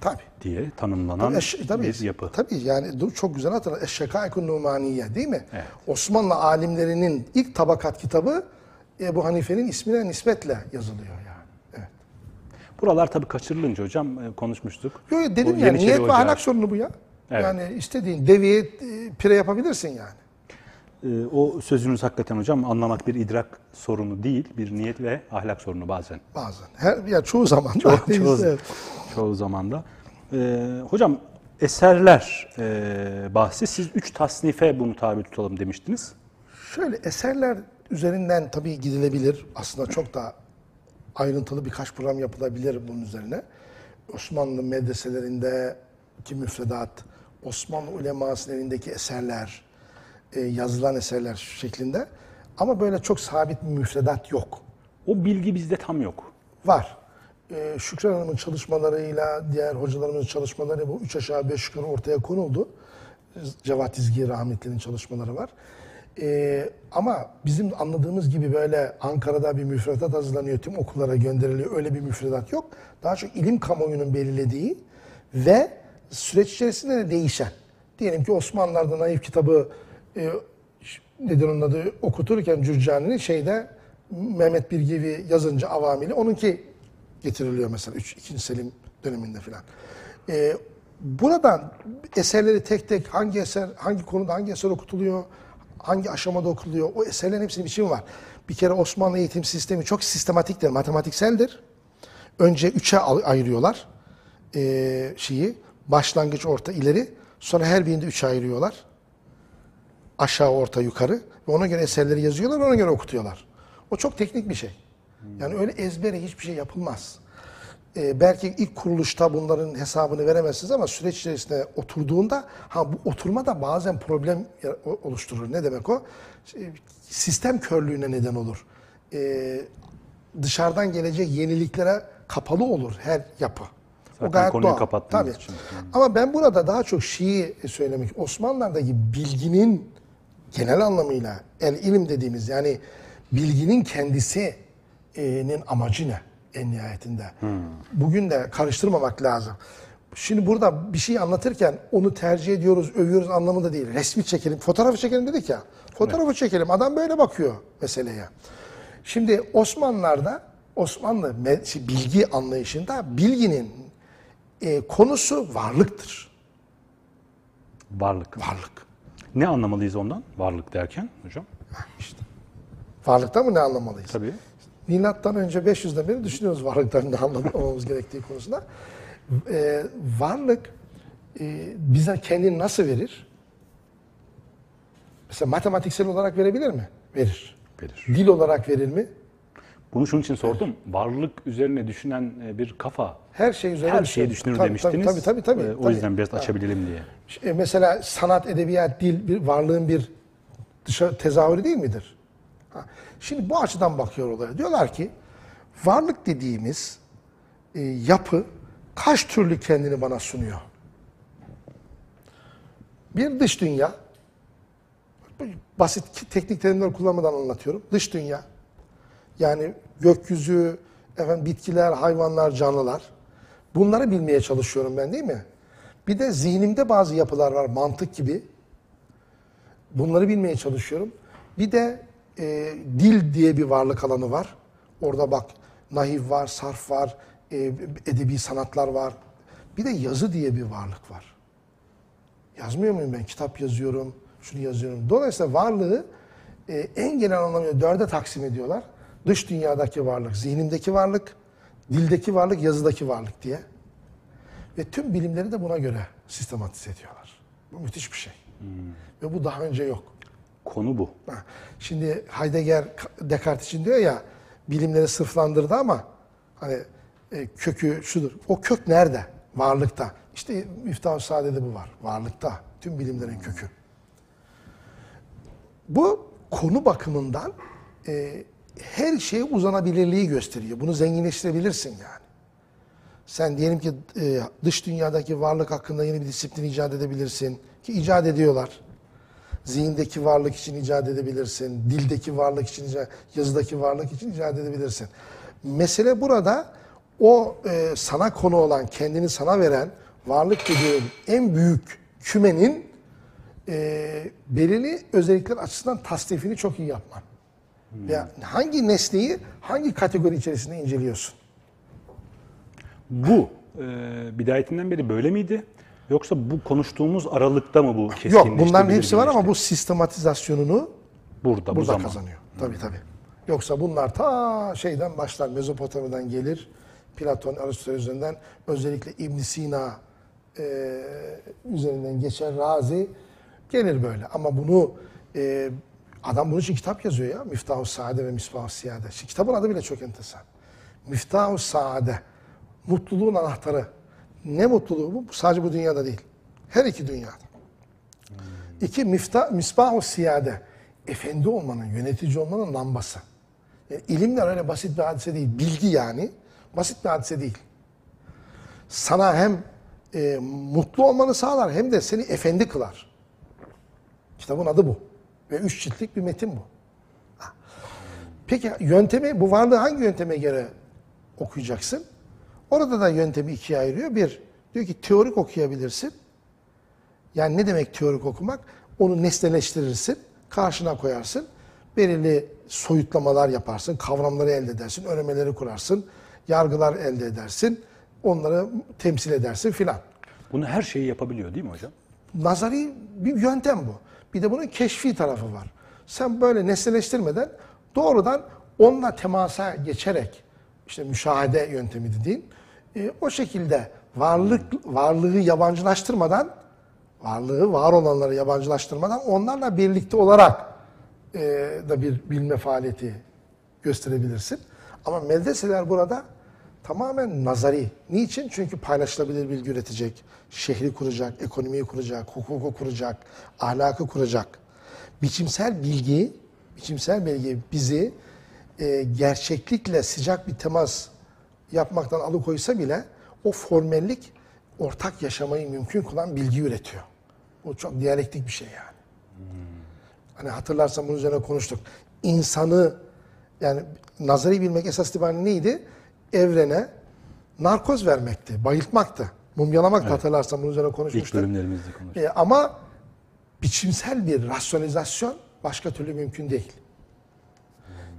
Tabii. diye tanımlanan Tabii, eş- tabii, bir yapı. Tabii yani çok güzel hatırlar. Eşşekâikun Numaniye değil mi? Evet. Osmanlı alimlerinin ilk tabakat kitabı Ebu Hanife'nin ismine nispetle yazılıyor yani. Evet. Buralar tabii kaçırılınca hocam e, konuşmuştuk. Yo, yo, dedim Bu ya Yeniçeri niyet ve ahlak sorunu bu ya. Evet. Yani istediğin deviye pire yapabilirsin yani. E, O sözünüz hakikaten hocam anlamak bir idrak sorunu değil, bir niyet ve ahlak sorunu bazen. Bazen. Her, ya çoğu zaman. Çoğu, da çoğu, çoğu zamanda. Ee, hocam eserler e, bahsi siz üç tasnife bunu tabi tutalım demiştiniz. Şöyle eserler üzerinden tabii gidilebilir. Aslında çok da ayrıntılı birkaç program yapılabilir bunun üzerine. Osmanlı medreselerindeki müfredat, Osmanlı ulemasının elindeki eserler, e, yazılan eserler şeklinde. Ama böyle çok sabit bir müfredat yok. O bilgi bizde tam yok. Var. Ee, Şükran Hanım'ın çalışmalarıyla, diğer hocalarımızın çalışmaları bu üç aşağı beş yukarı ortaya konuldu. Cevat İzgi rahmetlinin çalışmaları var. Ee, ama bizim anladığımız gibi böyle Ankara'da bir müfredat hazırlanıyor, tüm okullara gönderiliyor. Öyle bir müfredat yok. Daha çok ilim kamuoyunun belirlediği ve süreç içerisinde de değişen. Diyelim ki Osmanlılar'da naif kitabı e, nedir onun adı okuturken Cürcani'nin şeyde Mehmet Birgevi yazınca avamili onunki getiriliyor mesela 3. 2. Selim döneminde filan. Ee, buradan eserleri tek tek hangi eser, hangi konuda hangi eser okutuluyor, hangi aşamada okuluyor, o eserlerin hepsinin biçimi var. Bir kere Osmanlı eğitim sistemi çok sistematiktir, matematikseldir. Önce üçe ayırıyorlar ee, şeyi, başlangıç, orta, ileri. Sonra her birinde üçe ayırıyorlar aşağı, orta, yukarı. Ve ona göre eserleri yazıyorlar, ona göre okutuyorlar. O çok teknik bir şey. Yani öyle ezbere hiçbir şey yapılmaz. Ee, belki ilk kuruluşta bunların hesabını veremezsiniz ama süreç içerisinde oturduğunda ha bu oturma da bazen problem o- oluşturur. Ne demek o? Şey, Sistem körlüğüne neden olur. Ee, dışarıdan gelecek yeniliklere kapalı olur her yapı. Zaten konuyu kapattığımız Tabii. için. Ama ben burada daha çok şeyi söylemek, Osmanlılar'daki bilginin genel anlamıyla el ilim dediğimiz yani bilginin kendisinin amacı ne en nihayetinde? Bugün de karıştırmamak lazım. Şimdi burada bir şey anlatırken onu tercih ediyoruz, övüyoruz anlamında değil. Resmi çekelim, fotoğrafı çekelim dedik ya. Fotoğrafı çekelim. Adam böyle bakıyor meseleye. Şimdi Osmanlılar'da Osmanlı şey, bilgi anlayışında bilginin e, konusu varlıktır. Varlık. Varlık. Ne anlamalıyız ondan? Varlık derken hocam? İşte. Varlıktan mı ne anlamalıyız? Tabii. Milattan önce 500'den beri düşünüyoruz varlıktan ne anlamamız gerektiği konusunda. Ee, varlık e, bize kendini nasıl verir? Mesela matematiksel olarak verebilir mi? Verir. Verir. Dil olarak verir mi? Bunu şunun için sordum. Varlık üzerine düşünen e, bir kafa Her şey üzerine her şeyi düşünür Tabii, demiştiniz. Tabii tabii tabii. E, o tabii. yüzden biraz açabilelim diye. E, mesela sanat, edebiyat, dil bir varlığın bir dışarı tezahürü değil midir? Ha. Şimdi bu açıdan bakıyor olaya. Diyorlar ki varlık dediğimiz e, yapı kaç türlü kendini bana sunuyor? Bir dış dünya, basit teknik terimler kullanmadan anlatıyorum. Dış dünya, yani gökyüzü, efendim bitkiler, hayvanlar, canlılar. Bunları bilmeye çalışıyorum ben değil mi? Bir de zihnimde bazı yapılar var, mantık gibi. Bunları bilmeye çalışıyorum. Bir de e, dil diye bir varlık alanı var. Orada bak nahiv var, sarf var, e, edebi sanatlar var. Bir de yazı diye bir varlık var. Yazmıyor muyum ben? Kitap yazıyorum, şunu yazıyorum. Dolayısıyla varlığı e, en genel anlamıyla dörde taksim ediyorlar. Dış dünyadaki varlık, zihnimdeki varlık, dildeki varlık, yazıdaki varlık diye. Ve tüm bilimleri de buna göre sistematize ediyorlar. Bu müthiş bir şey. Ve bu daha önce yok. Konu bu. Şimdi Heidegger Descartes için diyor ya bilimleri sırflandırdı ama hani e, kökü şudur. O kök nerede? Varlıkta. İşte Miftah-ı Saadet'de bu var. Varlıkta. Tüm bilimlerin kökü. Bu konu bakımından e, her şeye uzanabilirliği gösteriyor. Bunu zenginleştirebilirsin yani. Sen diyelim ki e, dış dünyadaki varlık hakkında yeni bir disiplin icat edebilirsin. Ki icat ediyorlar. Zihindeki varlık için icat edebilirsin. Dildeki varlık için, yazıdaki varlık için icat edebilirsin. Mesele burada o e, sana konu olan, kendini sana veren varlık dediğim en büyük kümenin e, belirli özellikler açısından tasnifini çok iyi yapman. Veya hangi nesneyi hangi kategori içerisinde inceliyorsun? Bu e, bidayetinden beri böyle miydi? Yoksa bu konuştuğumuz aralıkta mı bu Yok keskinleşti? bunların hepsi var ama bu sistematizasyonunu burada, bu burada zaman. kazanıyor. Tabii tabii. Yoksa bunlar ta şeyden başlar, Mezopotamya'dan gelir. Platon, Aristoteles üzerinden özellikle ibn Sina e, üzerinden geçen Razi gelir böyle. Ama bunu e, adam bunun için kitap yazıyor ya. Miftah-ı Saade ve Misbah-ı Siyade. Şimdi kitabın adı bile çok enteresan. Miftah-ı Saade. Mutluluğun anahtarı. Ne mutluluğu bu? Sadece bu dünyada değil. Her iki dünyada. İki, miftah, misbah-ı siyade. Efendi olmanın, yönetici olmanın lambası. Yani ilimler öyle basit bir hadise değil. Bilgi yani basit bir hadise değil. Sana hem e, mutlu olmanı sağlar hem de seni efendi kılar. Kitabın adı bu. Ve üç ciltlik bir metin bu. Peki yöntemi, bu varlığı hangi yönteme göre okuyacaksın? Orada da yöntemi ikiye ayırıyor. Bir, diyor ki teorik okuyabilirsin. Yani ne demek teorik okumak? Onu nesneleştirirsin, karşına koyarsın. Belirli soyutlamalar yaparsın, kavramları elde edersin, önemeleri kurarsın, yargılar elde edersin, onları temsil edersin filan. Bunu her şeyi yapabiliyor değil mi hocam? Nazari bir yöntem bu. Bir de bunun keşfi tarafı var. Sen böyle nesneleştirmeden doğrudan onunla temasa geçerek işte müşahede yöntemi dediğin e, o şekilde varlık varlığı yabancılaştırmadan varlığı var olanları yabancılaştırmadan onlarla birlikte olarak e, da bir bilme faaliyeti gösterebilirsin. Ama medreseler burada tamamen nazari. Niçin? Çünkü paylaşılabilir bilgi üretecek, şehri kuracak, ekonomiyi kuracak, hukuku kuracak, ahlakı kuracak. Biçimsel bilgi, biçimsel bilgi bizi e, gerçeklikle sıcak bir temas yapmaktan alıkoysa bile o formellik ortak yaşamayı mümkün kılan bilgi üretiyor. Bu çok diyalektik bir şey yani. Hani hatırlarsan bunun üzerine konuştuk. İnsanı yani nazari bilmek esas itibariyle neydi? Evrene narkoz vermekti, bayıltmaktı. Mumyalamaktı hatırlarsan bunun üzerine İlk konuşmuştuk. bölümlerimizde konuştuk. E, ama biçimsel bir rasyonalizasyon başka türlü mümkün değil.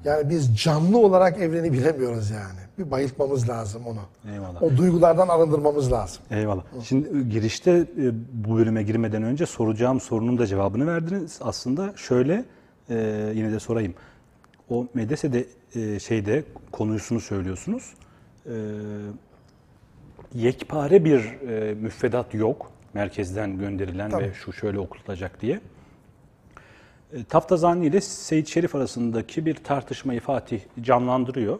Yani biz canlı olarak evreni bilemiyoruz yani. Bir bayıltmamız lazım onu. Eyvallah. O duygulardan arındırmamız lazım. Eyvallah. Şimdi e, girişte e, bu bölüme girmeden önce soracağım sorunun da cevabını verdiniz. Aslında şöyle e, yine de sorayım. O medresede e, şeyde konusunu söylüyorsunuz. E, yekpare bir e, müfredat yok. Merkezden gönderilen Tabii. ve şu şöyle okutulacak diye. E, Taftazani ile Seyit Şerif arasındaki bir tartışmayı Fatih canlandırıyor.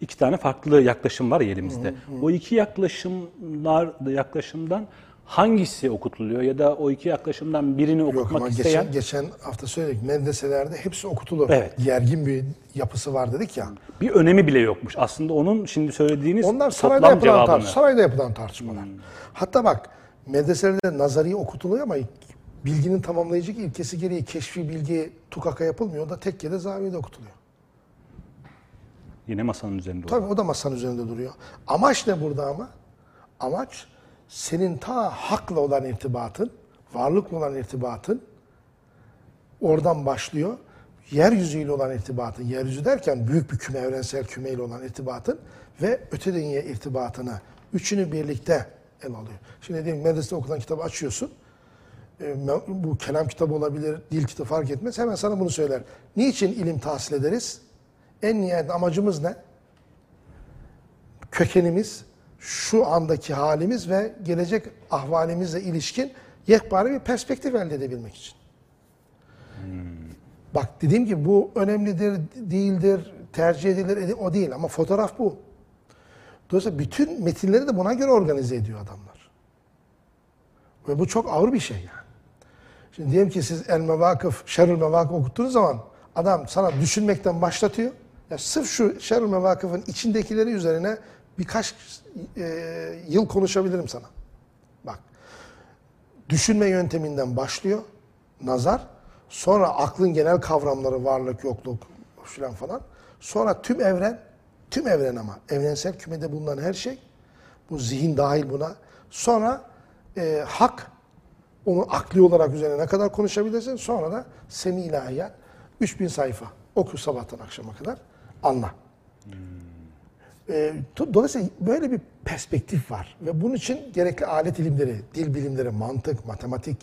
İki tane farklı yaklaşım var elimizde. O iki yaklaşımlar yaklaşımdan hangisi okutuluyor ya da o iki yaklaşımdan birini Yok okutmak ama isteyen geçen, geçen hafta söyledik medreselerde hepsi okutulur. Evet. Gergin bir yapısı var dedik ya. bir önemi bile yokmuş. Aslında onun şimdi söylediğiniz Onlar sarayda toplam yapılan, cevabını. tartış, sarayda yapılan tartışmalar. Hatta bak medreselerde nazari okutuluyor ama bilginin tamamlayıcı ilkesi gereği keşfi bilgi tukaka yapılmıyor. O da tekkede zaviyede okutuluyor. Yine masanın üzerinde. Tabii o da masanın üzerinde duruyor. Amaç ne burada ama? Amaç senin ta hakla olan irtibatın, varlıkla olan irtibatın oradan başlıyor. Yeryüzüyle olan irtibatın, yeryüzü derken büyük bir küme, evrensel kümeyle olan irtibatın ve öte dünya irtibatını, üçünü birlikte el alıyor. Şimdi diyelim medresede okunan kitabı açıyorsun. E, me- Bu kelam kitabı olabilir, dil kitabı fark etmez. Hemen sana bunu söyler. Niçin ilim tahsil ederiz? En nihayet amacımız ne? kökenimiz, şu andaki halimiz ve gelecek ahvalimizle ilişkin yekpare bir perspektif elde edebilmek için. Bak dediğim gibi bu önemlidir, değildir, tercih edilir, edi- o değil ama fotoğraf bu. Dolayısıyla bütün metinleri de buna göre organize ediyor adamlar. Ve bu çok ağır bir şey yani. Şimdi diyelim ki siz El Mevakıf, Şerül Mevakıf okuttuğunuz zaman adam sana düşünmekten başlatıyor. Ya sırf şu Şerül Mevakıf'ın içindekileri üzerine birkaç e, yıl konuşabilirim sana. Bak. Düşünme yönteminden başlıyor nazar. Sonra aklın genel kavramları varlık, yokluk filan falan. Sonra tüm evren, tüm evren ama evrensel kümede bulunan her şey. Bu zihin dahil buna. Sonra e, hak, onu akli olarak üzerine ne kadar konuşabilirsin. Sonra da semi ilahiyat. 3000 sayfa. Oku sabahtan akşama kadar. Anla. E, do- dolayısıyla böyle bir perspektif var. Ve bunun için gerekli alet ilimleri, dil bilimleri, mantık, matematik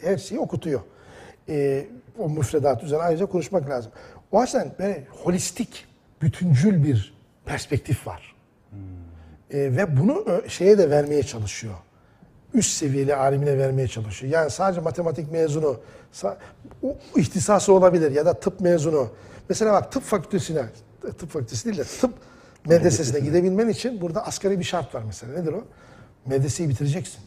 her şeyi okutuyor. E, o müfredat üzerine ayrıca konuşmak lazım. O açıdan böyle holistik, bütüncül bir perspektif var. E, ve bunu ö- şeye de vermeye çalışıyor. Üst seviyeli alimine vermeye çalışıyor. Yani sadece matematik mezunu, o ihtisası olabilir ya da tıp mezunu. Mesela bak tıp fakültesine, tıp fakültesi değil de tıp medresesine gidebilmen için burada asgari bir şart var mesela. Nedir o? Medreseyi bitireceksin.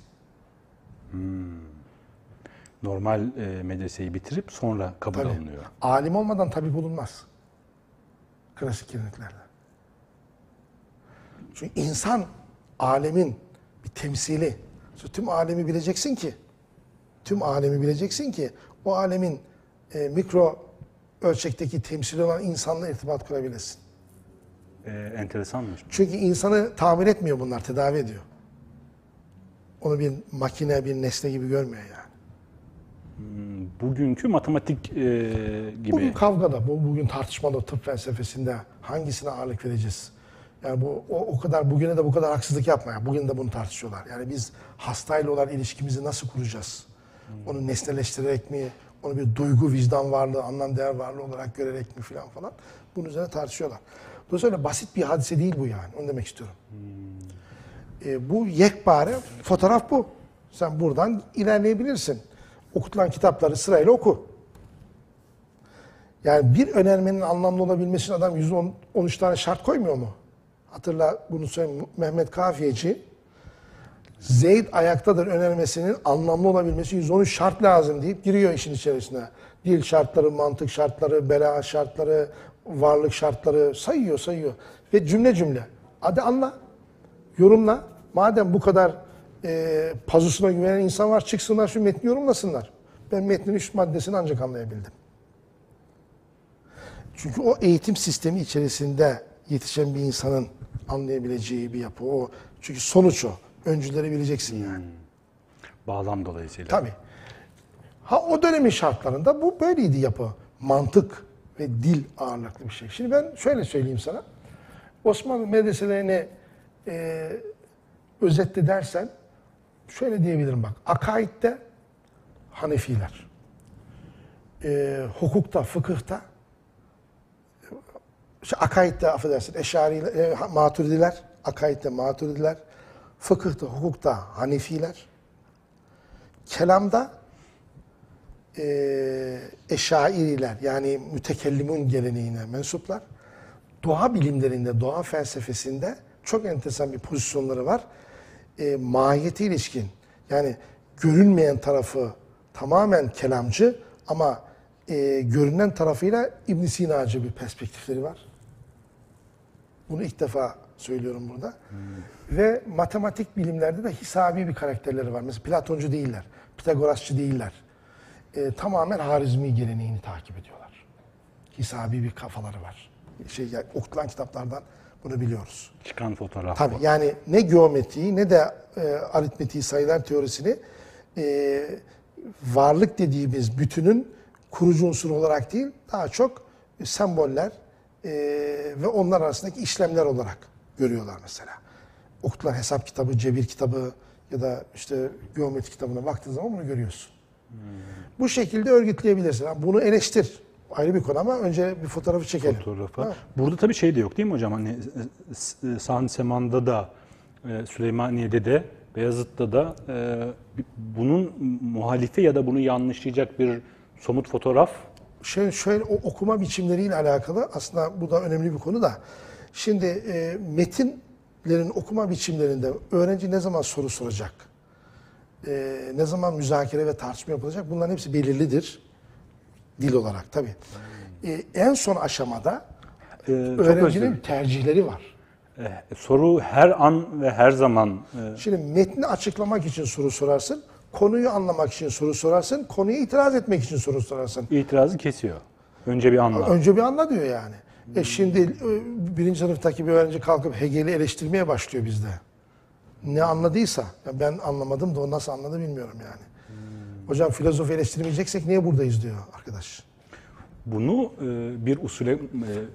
Normal e, medreseyi bitirip sonra kabul Tabii. alınıyor. Alim olmadan tabip olunmaz. Klasik geleneklerle. Çünkü insan alemin bir temsili. Sonra Tüm alemi bileceksin ki, tüm alemi bileceksin ki o alemin e, mikro ölçekteki temsili olan insanla irtibat kurabilesin. Ee, enteresanmış. Çünkü insanı tamir etmiyor bunlar, tedavi ediyor. Onu bir makine, bir nesne gibi görmüyor yani. Bugünkü matematik e, gibi. Bugün kavgada, bu bugün tartışmada tıp felsefesinde hangisine ağırlık vereceğiz? Yani bu o, o kadar bugüne de bu kadar haksızlık yapma. Yani bugün de bunu tartışıyorlar. Yani biz hastayla olan ilişkimizi nasıl kuracağız? Onu nesneleştirerek mi? Onu bir duygu, vicdan varlığı, anlam değer varlığı olarak görerek mi filan falan. Bunun üzerine tartışıyorlar. Dolayısıyla basit bir hadise değil bu yani. Onu demek istiyorum. E, bu yekpare fotoğraf bu. Sen buradan ilerleyebilirsin. Okutulan kitapları sırayla oku. Yani bir önermenin anlamlı olabilmesi için adam 113 tane şart koymuyor mu? Hatırla bunu söyleyeyim. Mehmet Kafiyeci Zeyd ayaktadır önermesinin anlamlı olabilmesi 113 şart lazım deyip giriyor işin içerisine. Dil şartları, mantık şartları, bela şartları, varlık şartları sayıyor sayıyor. Ve cümle cümle. Hadi anla. Yorumla. Madem bu kadar e, pazusuna güvenen insan var çıksınlar şu metni yorumlasınlar. Ben metnin üç maddesini ancak anlayabildim. Çünkü o eğitim sistemi içerisinde yetişen bir insanın anlayabileceği bir yapı o. Çünkü sonuç o. Öncüleri bileceksin yani. Bağlam dolayısıyla. Tabii. Ha o dönemin şartlarında bu böyleydi yapı. Mantık ve dil ağırlıklı bir şey. Şimdi ben şöyle söyleyeyim sana. Osmanlı medreselerini e, özetle dersen şöyle diyebilirim bak. Akaidde Hanefiler. E, hukukta, fıkıhta işte akaidde affedersin Eşariler, e, Maturidiler, akaidde Maturidiler, fıkıhta, hukukta Hanefiler, kelamda e, Eşairiler yani mütekellimun geleneğine mensuplar. Doğa bilimlerinde, doğa felsefesinde çok enteresan bir pozisyonları var. E, mahiyeti ilişkin yani görünmeyen tarafı tamamen kelamcı ama e, görünen tarafıyla İbn Sina'cı bir perspektifleri var. Bunu ilk defa söylüyorum burada. Ve matematik bilimlerde de hisabi bir karakterleri var. Mesela Platoncu değiller, Pitagorasçı değiller. E, tamamen Harizmi geleneğini takip ediyorlar. Hisabi bir kafaları var. Şey, yani, okutulan kitaplardan bunu biliyoruz. Çıkan fotoğraf. Tabii bu. yani ne geometriyi ne de e, aritmetiği sayılar teorisini e, varlık dediğimiz bütünün kurucu unsur olarak değil daha çok semboller e, ve onlar arasındaki işlemler olarak görüyorlar mesela. Okutulan hesap kitabı, cebir kitabı ya da işte geometri kitabına baktığın zaman bunu görüyorsun. Bu şekilde örgütleyebilirsin. Bunu eleştir. Ayrı bir konu ama önce bir fotoğrafı çekelim. fotoğrafı. Ha. Burada tabii şey de yok değil mi hocam? Hani e, e, Sahn Seman'da da e, Süleymaniye'de de Beyazıt'ta da e, bunun muhalifi ya da bunu yanlışlayacak bir somut fotoğraf Şöyle, şöyle o okuma biçimleriyle alakalı aslında bu da önemli bir konu da. Şimdi e, metinlerin okuma biçimlerinde öğrenci ne zaman soru soracak? E, ne zaman müzakere ve tartışma yapılacak? Bunların hepsi belirlidir. Dil olarak tabii. E, en son aşamada e, öğrencinin tercihleri var. e, soru her an ve her zaman e, Şimdi metni açıklamak için soru sorarsın, konuyu anlamak için soru sorarsın, konuya itiraz etmek için soru sorarsın. itirazı kesiyor. Önce bir anla. Önce bir anla diyor yani. E şimdi e, birinci sınıftaki bir öğrenci kalkıp Hegel'i eleştirmeye başlıyor bizde. Ne anladıysa. ya ben anlamadım da o nasıl anladı bilmiyorum yani. Hocam filozofi eleştirmeyeceksek niye buradayız diyor arkadaş. Bunu e, bir usule e,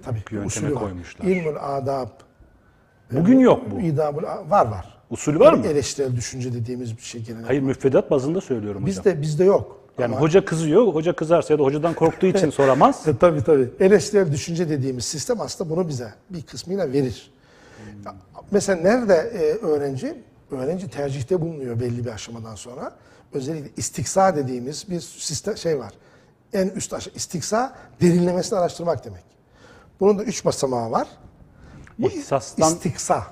Tabii yönteme usulü var. koymuşlar. İlmül adab. Bugün yok bu. İdabul var var. Usul var mı? Eleştirel düşünce dediğimiz bir şey gelenek. Hayır müfredat bazında söylüyorum hocam. Bizde bizde yok. Yani Ama- hoca kızıyor, hoca kızarsa ya da hocadan korktuğu için soramaz. E, tabii tabii. Eleştirel düşünce dediğimiz sistem aslında bunu bize bir kısmıyla verir. Mesela nerede e, öğrenci? Öğrenci tercihte bulunuyor belli bir aşamadan sonra. Özellikle istiksa dediğimiz bir sistem şey var. En üst aşama istiksa derinlemesine araştırmak demek. Bunun da üç basamağı var. Bu İhtisastan istiksa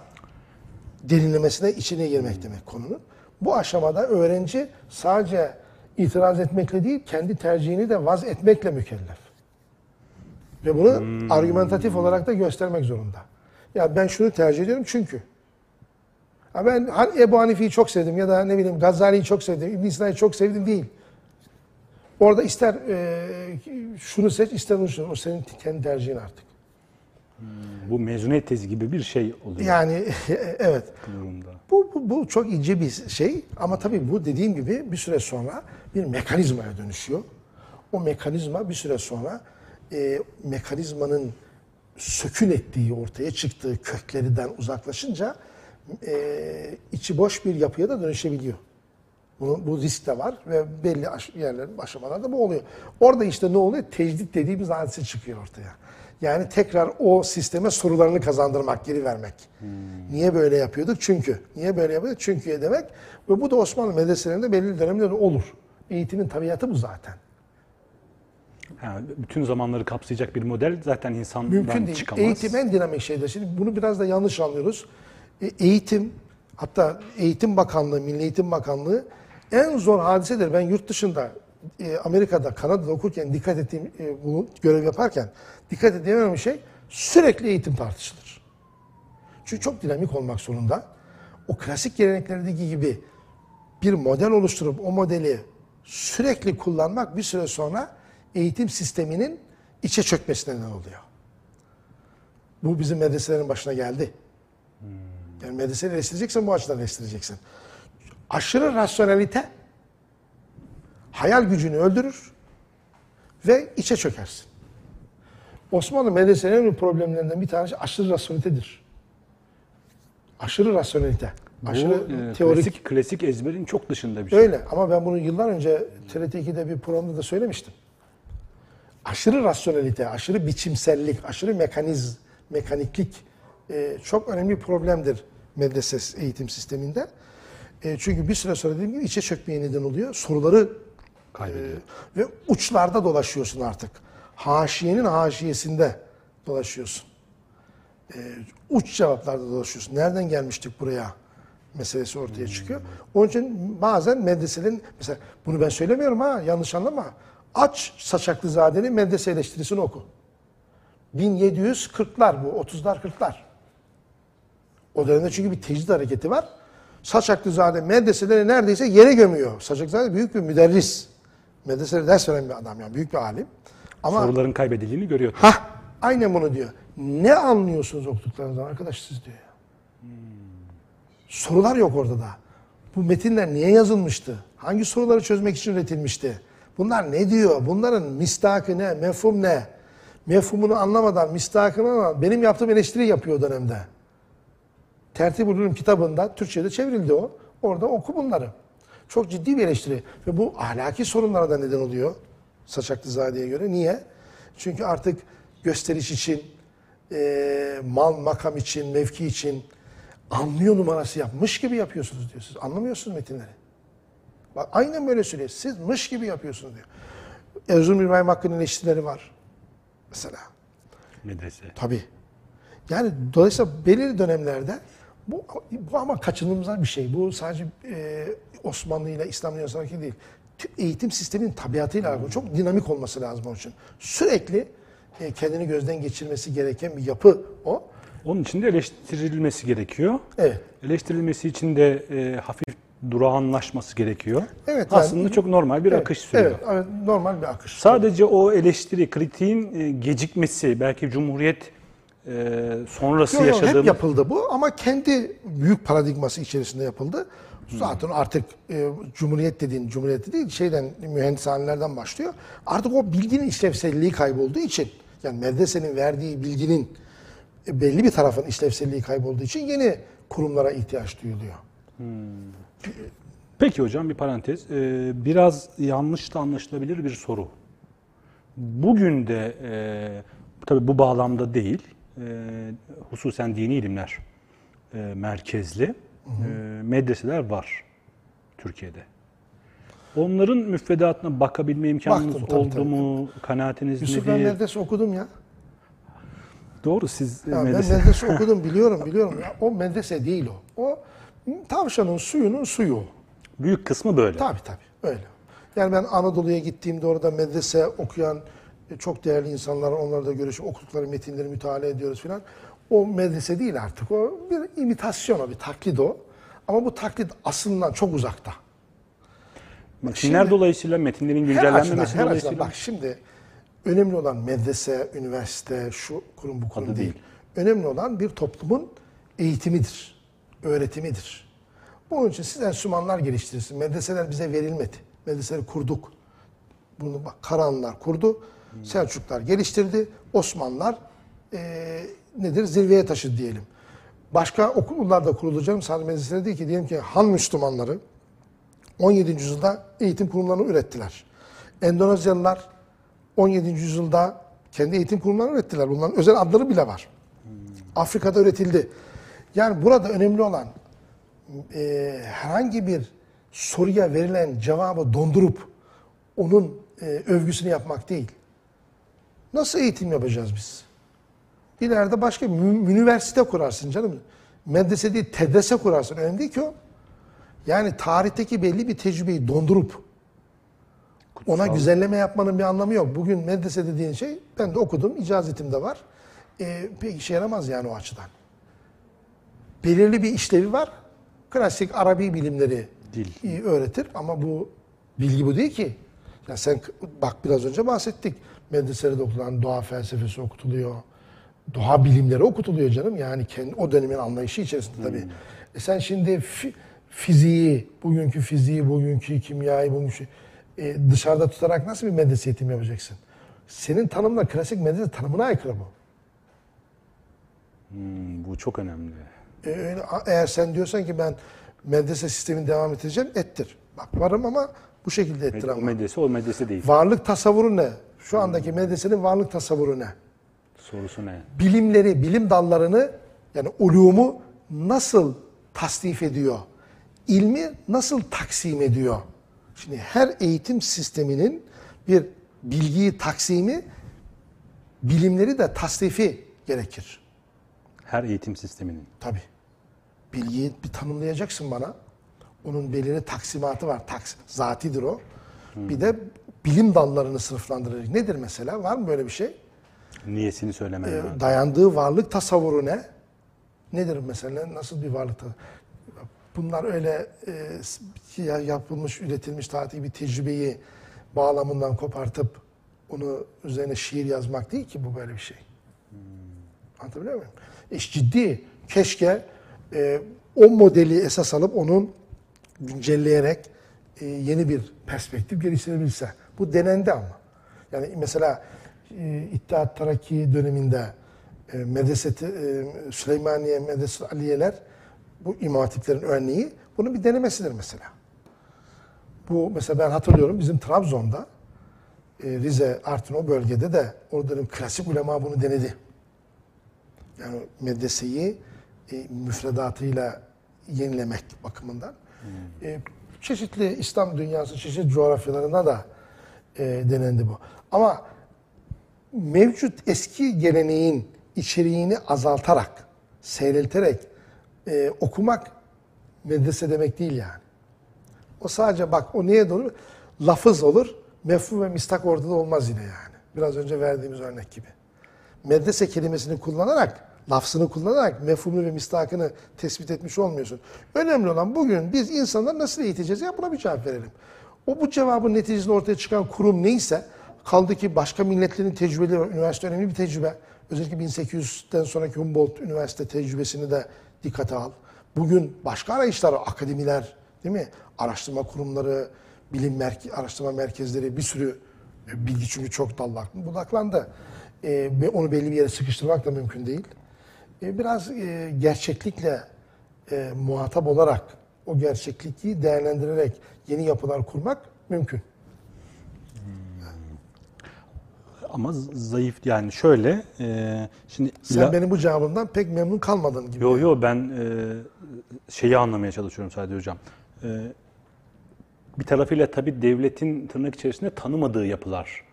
derinlemesine içine girmek demek konunun. Bu aşamada öğrenci sadece itiraz etmekle değil, kendi tercihini de vaz etmekle mükellef. Ve bunu argümentatif olarak da göstermek zorunda. Ya ben şunu tercih ediyorum çünkü. Ya ben Ebu Hanife'yi çok sevdim ya da ne bileyim Gazali'yi çok sevdim, İbn Sina'yı çok sevdim değil. Orada ister e, şunu seç, ister bunu seç. O senin kendi tercihin artık. Bu mezuniyet tezi gibi bir şey oluyor Yani evet. durumda. Bu, bu, bu çok ince bir şey ama tabii bu dediğim gibi bir süre sonra bir mekanizmaya dönüşüyor. O mekanizma bir süre sonra e, mekanizmanın sökün ettiği, ortaya çıktığı köklerinden uzaklaşınca e, içi boş bir yapıya da dönüşebiliyor. Bunun, bu risk de var ve belli aş- yerlerin aşamalarda bu oluyor. Orada işte ne oluyor? Tecdit dediğimiz hadise çıkıyor ortaya. Yani tekrar o sisteme sorularını kazandırmak, geri vermek. Niye böyle yapıyorduk? Çünkü. Niye böyle yapıyorduk? Çünkü demek. Ve bu da Osmanlı medreselerinde belli dönemde de olur. Eğitimin tabiatı bu zaten. Yani bütün zamanları kapsayacak bir model zaten insandan Mümkün değil. çıkamaz. Eğitim en dinamik şeydir. Şimdi bunu biraz da yanlış anlıyoruz. E, Eğitim, hatta Eğitim Bakanlığı, Milli Eğitim Bakanlığı en zor hadisedir. Ben yurt dışında, e, Amerika'da, Kanada'da okurken dikkat ettiğim, e, bu görev yaparken dikkat bir şey sürekli eğitim tartışılır. Çünkü çok dinamik olmak zorunda. O klasik geleneklerdeki gibi bir model oluşturup o modeli sürekli kullanmak bir süre sonra eğitim sisteminin içe çökmesine neden oluyor. Bu bizim medreselerin başına geldi. Yani medreseyi eleştireceksen bu açıdan eleştireceksin. Aşırı rasyonelite hayal gücünü öldürür ve içe çökersin. Osmanlı medreselerinin problemlerinden bir tanesi aşırı rasyonelitedir. Aşırı rasyonelite. Bu Aşırı e, teorik. klasik, klasik ezberin çok dışında bir şey. Öyle ama ben bunu yıllar önce TRT 2'de bir programda da söylemiştim. Aşırı rasyonelite, aşırı biçimsellik, aşırı mekaniz, mekaniklik e, çok önemli bir problemdir medrese eğitim sisteminde. E, çünkü bir süre sonra dediğim gibi içe çökmeye neden oluyor. Soruları Kaybediyor. e, ve uçlarda dolaşıyorsun artık. Haşiyenin haşiyesinde dolaşıyorsun. E, uç cevaplarda dolaşıyorsun. Nereden gelmiştik buraya meselesi ortaya çıkıyor. Onun için bazen medreselerin, mesela bunu ben söylemiyorum ha yanlış anlama. Aç Saçaklızade'nin medrese eleştirisini oku. 1740'lar bu, 30'lar 40'lar. O dönemde çünkü bir tecrid hareketi var. Saçaklızade medreseleri neredeyse yere gömüyor. Saçaklızade büyük bir müderris. Medreselere ders veren bir adam yani büyük bir alim. Ama Soruların kaybedildiğini görüyor. Ha, aynen bunu diyor. Ne anlıyorsunuz okuduklarınızdan arkadaş siz diyor. ya. Sorular yok orada da. Bu metinler niye yazılmıştı? Hangi soruları çözmek için üretilmişti? Bunlar ne diyor? Bunların mistakı ne? Mefhum ne? Mefhumunu anlamadan, mistakını anlamadan benim yaptığım eleştiri yapıyor o dönemde. Tertip Ulum kitabında Türkçe'de çevrildi o. Orada oku bunları. Çok ciddi bir eleştiri. Ve bu ahlaki sorunlara da neden oluyor. Saçaklızade'ye göre. Niye? Çünkü artık gösteriş için, eee, mal makam için, mevki için anlıyor numarası yapmış gibi yapıyorsunuz diyor. Siz anlamıyorsunuz metinleri. Bak aynen böyle söylüyor. Siz mış gibi yapıyorsunuz diyor. Erzurum İbrahim Hakkı'nın eleştirileri var. Mesela. Medrese. Tabii. Yani dolayısıyla belirli dönemlerde bu, bu ama kaçınılmaz bir şey. Bu sadece e, Osmanlı ile İslam dünyasındaki değil. Tüm Eğitim sisteminin tabiatıyla alakalı. Çok dinamik olması lazım onun için. Sürekli e, kendini gözden geçirmesi gereken bir yapı o. Onun için de eleştirilmesi gerekiyor. Evet. Eleştirilmesi için de e, hafif durağanlaşması gerekiyor. Evet, yani- Aslında çok normal bir Evet, akış sürüyor. Evet, evet, normal bir akış. Sadece o eleştiri, kritiğin e, gecikmesi, belki Cumhuriyet e, sonrası Yo, yo, yaşadığımız... hep yapıldı bu ama kendi büyük paradigması içerisinde yapıldı. Zaten artık e, Cumhuriyet dediğin, Cumhuriyet değil şeyden mühendishanelerden başlıyor. Artık o bilginin işlevselliği kaybolduğu için yani medresenin verdiği bilginin e, belli bir tarafın işlevselliği kaybolduğu için yeni kurumlara ihtiyaç duyuluyor. Peki hocam bir parantez. Ee, biraz yanlış da anlaşılabilir bir soru. Bugün de e, tabii bu bağlamda değil, e, hususen dini ilimler e, merkezli e, medreseler var Türkiye'de. Onların müfredatına bakabilme imkanınız Baktım, tabii, oldu tabii. mu? Kanaatiniz Yusuf ben nedir? medrese okudum ya. Doğru siz Ya medrese... Ben medrese okudum biliyorum biliyorum. Ya, o medrese değil o. O tavşanın suyunun suyu. Büyük kısmı böyle. Tabii tabii öyle. Yani ben Anadolu'ya gittiğimde orada medrese okuyan E, Çok değerli insanlar onları da görüşüp okudukları metinleri mütalaa ediyoruz filan. O medrese değil artık. O bir imitasyon o, bir taklit o. Ama bu taklit aslından çok uzakta. Metinler şimdi- dolayısıyla metinlerin Her açıdan, güncellenmemesi her dolayısıyla. açıdan. Bak şimdi önemli olan medrese, üniversite, şu kurum bu kurum Adı değil. değil. Önemli olan bir toplumun eğitimidir, öğretimidir. Bunun için siz enstrümanlar geliştirirsin. Medreseler bize verilmedi. Medreseleri kurduk. Bunu bak Karahanlılar kurdu. Selçuklar geliştirdi. Osmanlılar eee, nedir? Zirveye taşıdı diyelim. Başka okullar da kuruldu canım. Sadece medreseler değil ki. Diyelim ki Han Müslümanları 17. yüzyılda eğitim kurumlarını ürettiler. Endonezyalılar 17. yüzyılda kendi eğitim kurumlarını ürettiler. Bunların özel adları bile var. Afrika'da üretildi. Yani burada önemli olan e, herhangi bir soruya verilen cevabı dondurup onun e, övgüsünü yapmak değil. Nasıl eğitim yapacağız biz? İleride başka üniversite kurarsın canım. Medrese değil, tedrese kurarsın. Önemli değil ki o. Yani tarihteki belli bir tecrübeyi dondurup ona güzelleme yapmanın bir anlamı yok. Bugün medrese dediğin şey ben de okudum, icazetim de var. Ee, pek işe yaramaz yani o açıdan. Belirli bir işlevi var. Klasik Arabi bilimleri Dil. iyi öğretir ama bu bilgi bu değil ki. Ya sen bak biraz önce bahsettik. Medreselerde okutulan doğa felsefesi okutuluyor. Doğa bilimleri okutuluyor canım. Yani kendi o dönemin anlayışı içerisinde tabii. E sen şimdi fi- fiziği, bugünkü fiziği, bugünkü kimyayı, bugünkü e, dışarıda tutarak nasıl bir medrese eğitimi yapacaksın? Senin tanımla klasik medrese tanımına aykırı bu. Hmm, bu çok önemli. E, eğer sen diyorsan ki ben medrese sistemini devam ettireceğim, ettir. Bak varım ama bu şekilde ettir O ama. medrese o medrese değil. Varlık tasavvuru ne? Şu andaki medresenin varlık tasavvuru ne? Sorusu ne? Bilimleri, bilim dallarını yani ulumu nasıl tasnif ediyor? İlmi nasıl taksim ediyor? Şimdi her eğitim sisteminin bir bilgiyi taksimi, bilimleri de tasnifi gerekir. Her eğitim sisteminin. Tabii. Bilgiyi bir tanımlayacaksın bana. Onun belirli taksimatı var. Taks, zatidir o. Bir de bilim dallarını sınıflandıracak. Nedir mesela? Var mı böyle bir şey? Niyesini söylemen Ee, dayandığı varlık tasavvuru ne? Nedir mesela? Nasıl bir varlık? Bunlar öyle e, ya- yapılmış, üretilmiş tarihi bir tecrübeyi bağlamından kopartıp onu üzerine şiir yazmak değil ki bu böyle bir şey. Anlatabiliyor muyum? İş ciddi. Keşke e, o modeli esas alıp onun güncelleyerek e, yeni bir perspektif geliştirebilse. Bu denendi ama. Yani mesela e, İttihat Terakki döneminde e, medrese, e, Süleymaniye, Medrese Aliyeler bu imam örneği bunun bir denemesidir mesela. Bu mesela ben hatırlıyorum bizim Trabzon'da e, Rize, Artvin o bölgede de oranın klasik ulema bunu denedi. Yani medreseyi e, müfredatıyla yenilemek bakımından. E, çeşitli İslam dünyası, çeşitli coğrafyalarında da e, denendi bu. Ama mevcut eski geleneğin içeriğini azaltarak, seyrelterek e, okumak medrese demek değil yani. O sadece bak o niye doğru? Lafız olur, mefhum ve mistak orada da olmaz yine yani. Biraz önce verdiğimiz örnek gibi. Medrese kelimesini kullanarak, lafzını kullanarak mefhumunu ve mistakını tespit etmiş olmuyorsun. Önemli olan bugün biz insanları nasıl eğiteceğiz ya buna bir cevap verelim. O bu cevabın neticesinde ortaya çıkan kurum neyse, kaldı ki başka milletlerin tecrübeleri var. Üniversite önemli bir tecrübe. Özellikle 1800'den sonraki Humboldt Üniversite tecrübesini de dikkate al. Bugün başka arayışlar, akademiler, değil mi? Araştırma kurumları, bilim merke araştırma merkezleri bir sürü bilgi çünkü çok dallak, budaklandı. E, ve onu belli bir yere sıkıştırmak da mümkün değil. E, biraz e, gerçeklikle e, muhatap olarak o gerçekliği değerlendirerek yeni yapılar kurmak mümkün. Ama z- zayıf yani şöyle e, şimdi Sen ila- benim bu cevabımdan pek memnun kalmadın gibi. Yo yo ben e, şeyi anlamaya çalışıyorum sadece hocam. E, bir tarafıyla tabii devletin tırnak içerisinde tanımadığı yapılar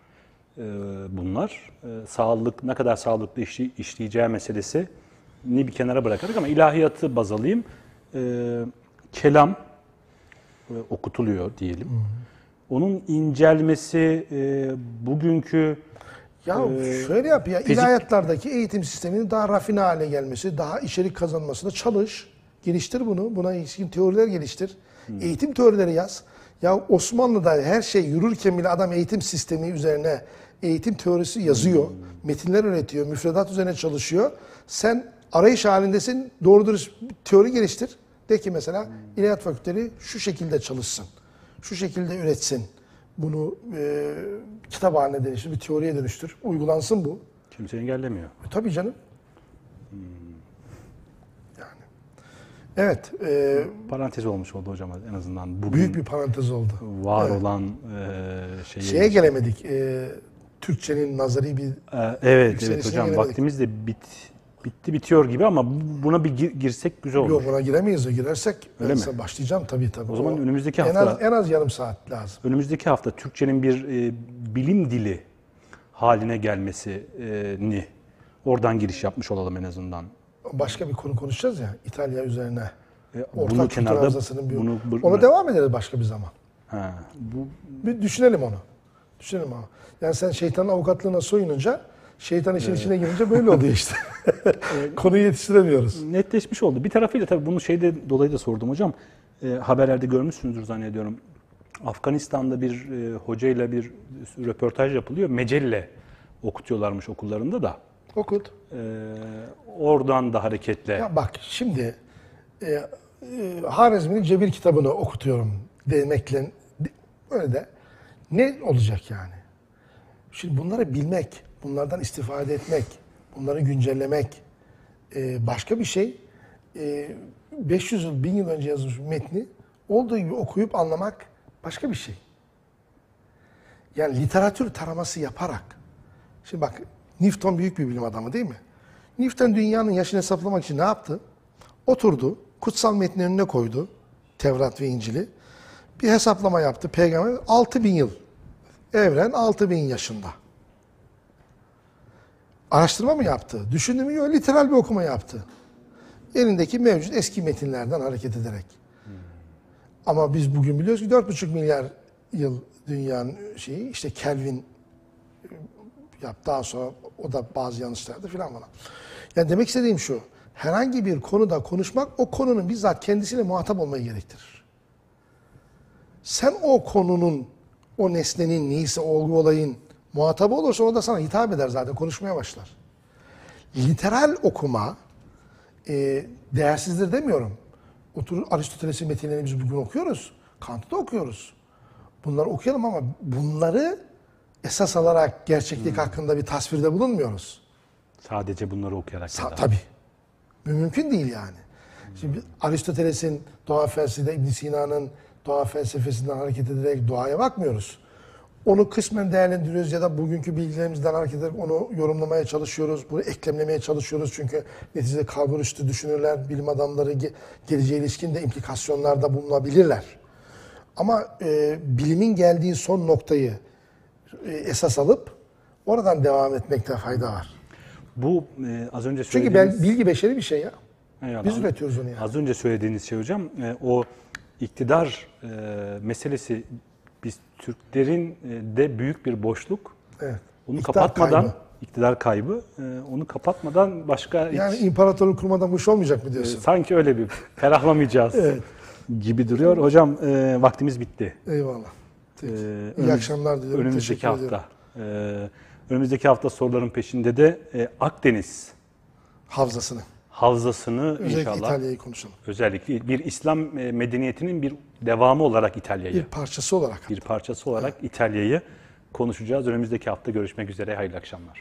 e, bunlar. E, sağlık ne kadar sağlıklı işleyeceği meselesi ni bir kenara bırakarak ama ilahiyatı baz alayım. E, kelam e, okutuluyor diyelim. Onun incelmesi e, bugünkü Ya Ee, şöyle yap ya, fizik- ilahiyatlardaki eğitim sisteminin daha rafine hale gelmesi, daha içerik kazanmasına çalış. Geliştir bunu. Buna ilişkin teoriler geliştir. Eğitim teorileri yaz. Ya Osmanlı'da her şey yürürken bile adam eğitim sistemi üzerine eğitim teorisi yazıyor. Metinler üretiyor, müfredat üzerine çalışıyor. Sen arayış halindesin, doğru dürüst teori geliştir. De ki mesela ilahiyat fakülteleri şu şekilde çalışsın. Şu şekilde üretsin. Bunu e, kitap haline dönüştür, bir teoriye dönüştür. Uygulansın bu. Kimse engellemiyor. E, tabii canım. Yani. Evet, e, Parantez olmuş oldu hocam en azından. Bugün büyük bir parantez oldu. var Evet. olan e, şeye. Şeye gelemedik. E, Türkçenin nazari bir Ee, evet evet hocam gelemedik. vaktimiz de bit, bitti bitiyor gibi ama bu- buna bir gir- girsek güzel olur. Yok buna giremeyiz girersek Öyle mi? başlayacağım tabii tabii. O zaman önümüzdeki en hafta- az, en az yarım saat lazım. Önümüzdeki hafta Türkçenin bir e, bilim dili haline gelmesini oradan giriş yapmış olalım en azından. Başka bir konu konuşacağız ya İtalya üzerine. E, Ortak bunu kültür kenarda havzasının bir... bunu, bu- Ona devam ederiz başka bir zaman. Ha, bu Bir düşünelim onu. Düşünelim onu. Yani sen şeytanın avukatlığına soyununca şeytan işin içine girince böyle oluyor işte. Konuyu yetiştiremiyoruz. netleşmiş oldu. Bir tarafıyla tabii bunu şeyde dolayı da sordum hocam. E, haberlerde görmüşsünüzdür zannediyorum. Afganistan'da bir e, hocayla bir röportaj yapılıyor. Mecelle okutuyorlarmış okullarında da. Okut. E, oradan da hareketle. Ya bak şimdi e, e, Harizmi'nin Cebir kitabını okutuyorum demekle öyle de ne olacak yani? Şimdi bunları bilmek, bunlardan istifade etmek, bunları güncellemek e, başka bir şey. E, 500 yıl, 1000 yıl önce yazılmış bir metni olduğu gibi okuyup anlamak başka bir şey. Yani literatür taraması yaparak. Şimdi bak Newton büyük bir bilim adamı değil mi? Newton dünyanın yaşını hesaplamak için ne yaptı? Oturdu, kutsal metnin önüne koydu. Tevrat ve İncil'i. Bir hesaplama yaptı. Peygamber 6000 yıl. Evren 6000 yaşında. Araştırma mı yaptı? Düşündü mü? Yok, literal bir okuma yaptı. Elindeki mevcut eski metinlerden hareket ederek. Ama biz bugün biliyoruz ki 4,5 milyar yıl dünyanın şeyi işte Kelvin yap daha sonra o da bazı yanlışlardı filan bana. Yani demek istediğim şu. Herhangi bir konuda konuşmak o konunun bizzat kendisiyle muhatap olmayı gerektirir. Sen o konunun, o nesnenin neyse, olgu olayın muhatabı olursa o da sana hitap eder zaten, konuşmaya başlar. Literal okuma e, değersizdir demiyorum. Oturur Aristoteles'in metinlerini biz bugün okuyoruz. Kant'ı da okuyoruz. Bunları okuyalım ama bunları esas alarak gerçeklik hakkında bir tasvirde bulunmuyoruz. Sadece bunları okuyarak. Sa- tabii. Mümkün değil yani. Şimdi Aristoteles'in doğa felsefesinde, İbn Sina'nın doğa felsefesinden hareket ederek doğaya bakmıyoruz. Onu kısmen değerlendiriyoruz ya da bugünkü bilgilerimizden hareket edip onu yorumlamaya çalışıyoruz. Bunu eklemlemeye çalışıyoruz çünkü neticede karbon üstü düşünürler, bilim adamları ge- geleceğe ilişkin de implikasyonlarda bulunabilirler. Ama e, bilimin geldiği son noktayı e, esas alıp oradan devam etmekte fayda var. Bu e, az önce Çünkü söylediğiniz... ben, bilgi beşeri bir şey ya. Eyvallah. Biz üretiyoruz onu yani. Az önce söylediğiniz şey hocam, e, o iktidar e, meselesi biz Türklerin e, de büyük bir boşluk. Evet. Onu İktidar kapatmadan, kaybı. iktidar kaybı, e, onu kapatmadan başka Yani hiç, imparatorluk kurmadan bu iş olmayacak mı e, diyorsun? sanki öyle bir ferahlamayacağız gibi duruyor. Hocam e, vaktimiz bitti. Eyvallah. Peki. E, İyi önümüz- akşamlar diliyorum. Önümüzdeki ediyorum. hafta. e, önümüzdeki hafta soruların peşinde de e, Akdeniz Havzasını. Havzasını Özellikle inşallah İtalya'yı konuşalım. özellikle bir İslam e, medeniyetinin bir devamı olarak İtalya'yı Bir parçası olarak. bir parçası olarak İtalya'yı konuşacağız. Önümüzdeki hafta görüşmek üzere. Hayırlı akşamlar.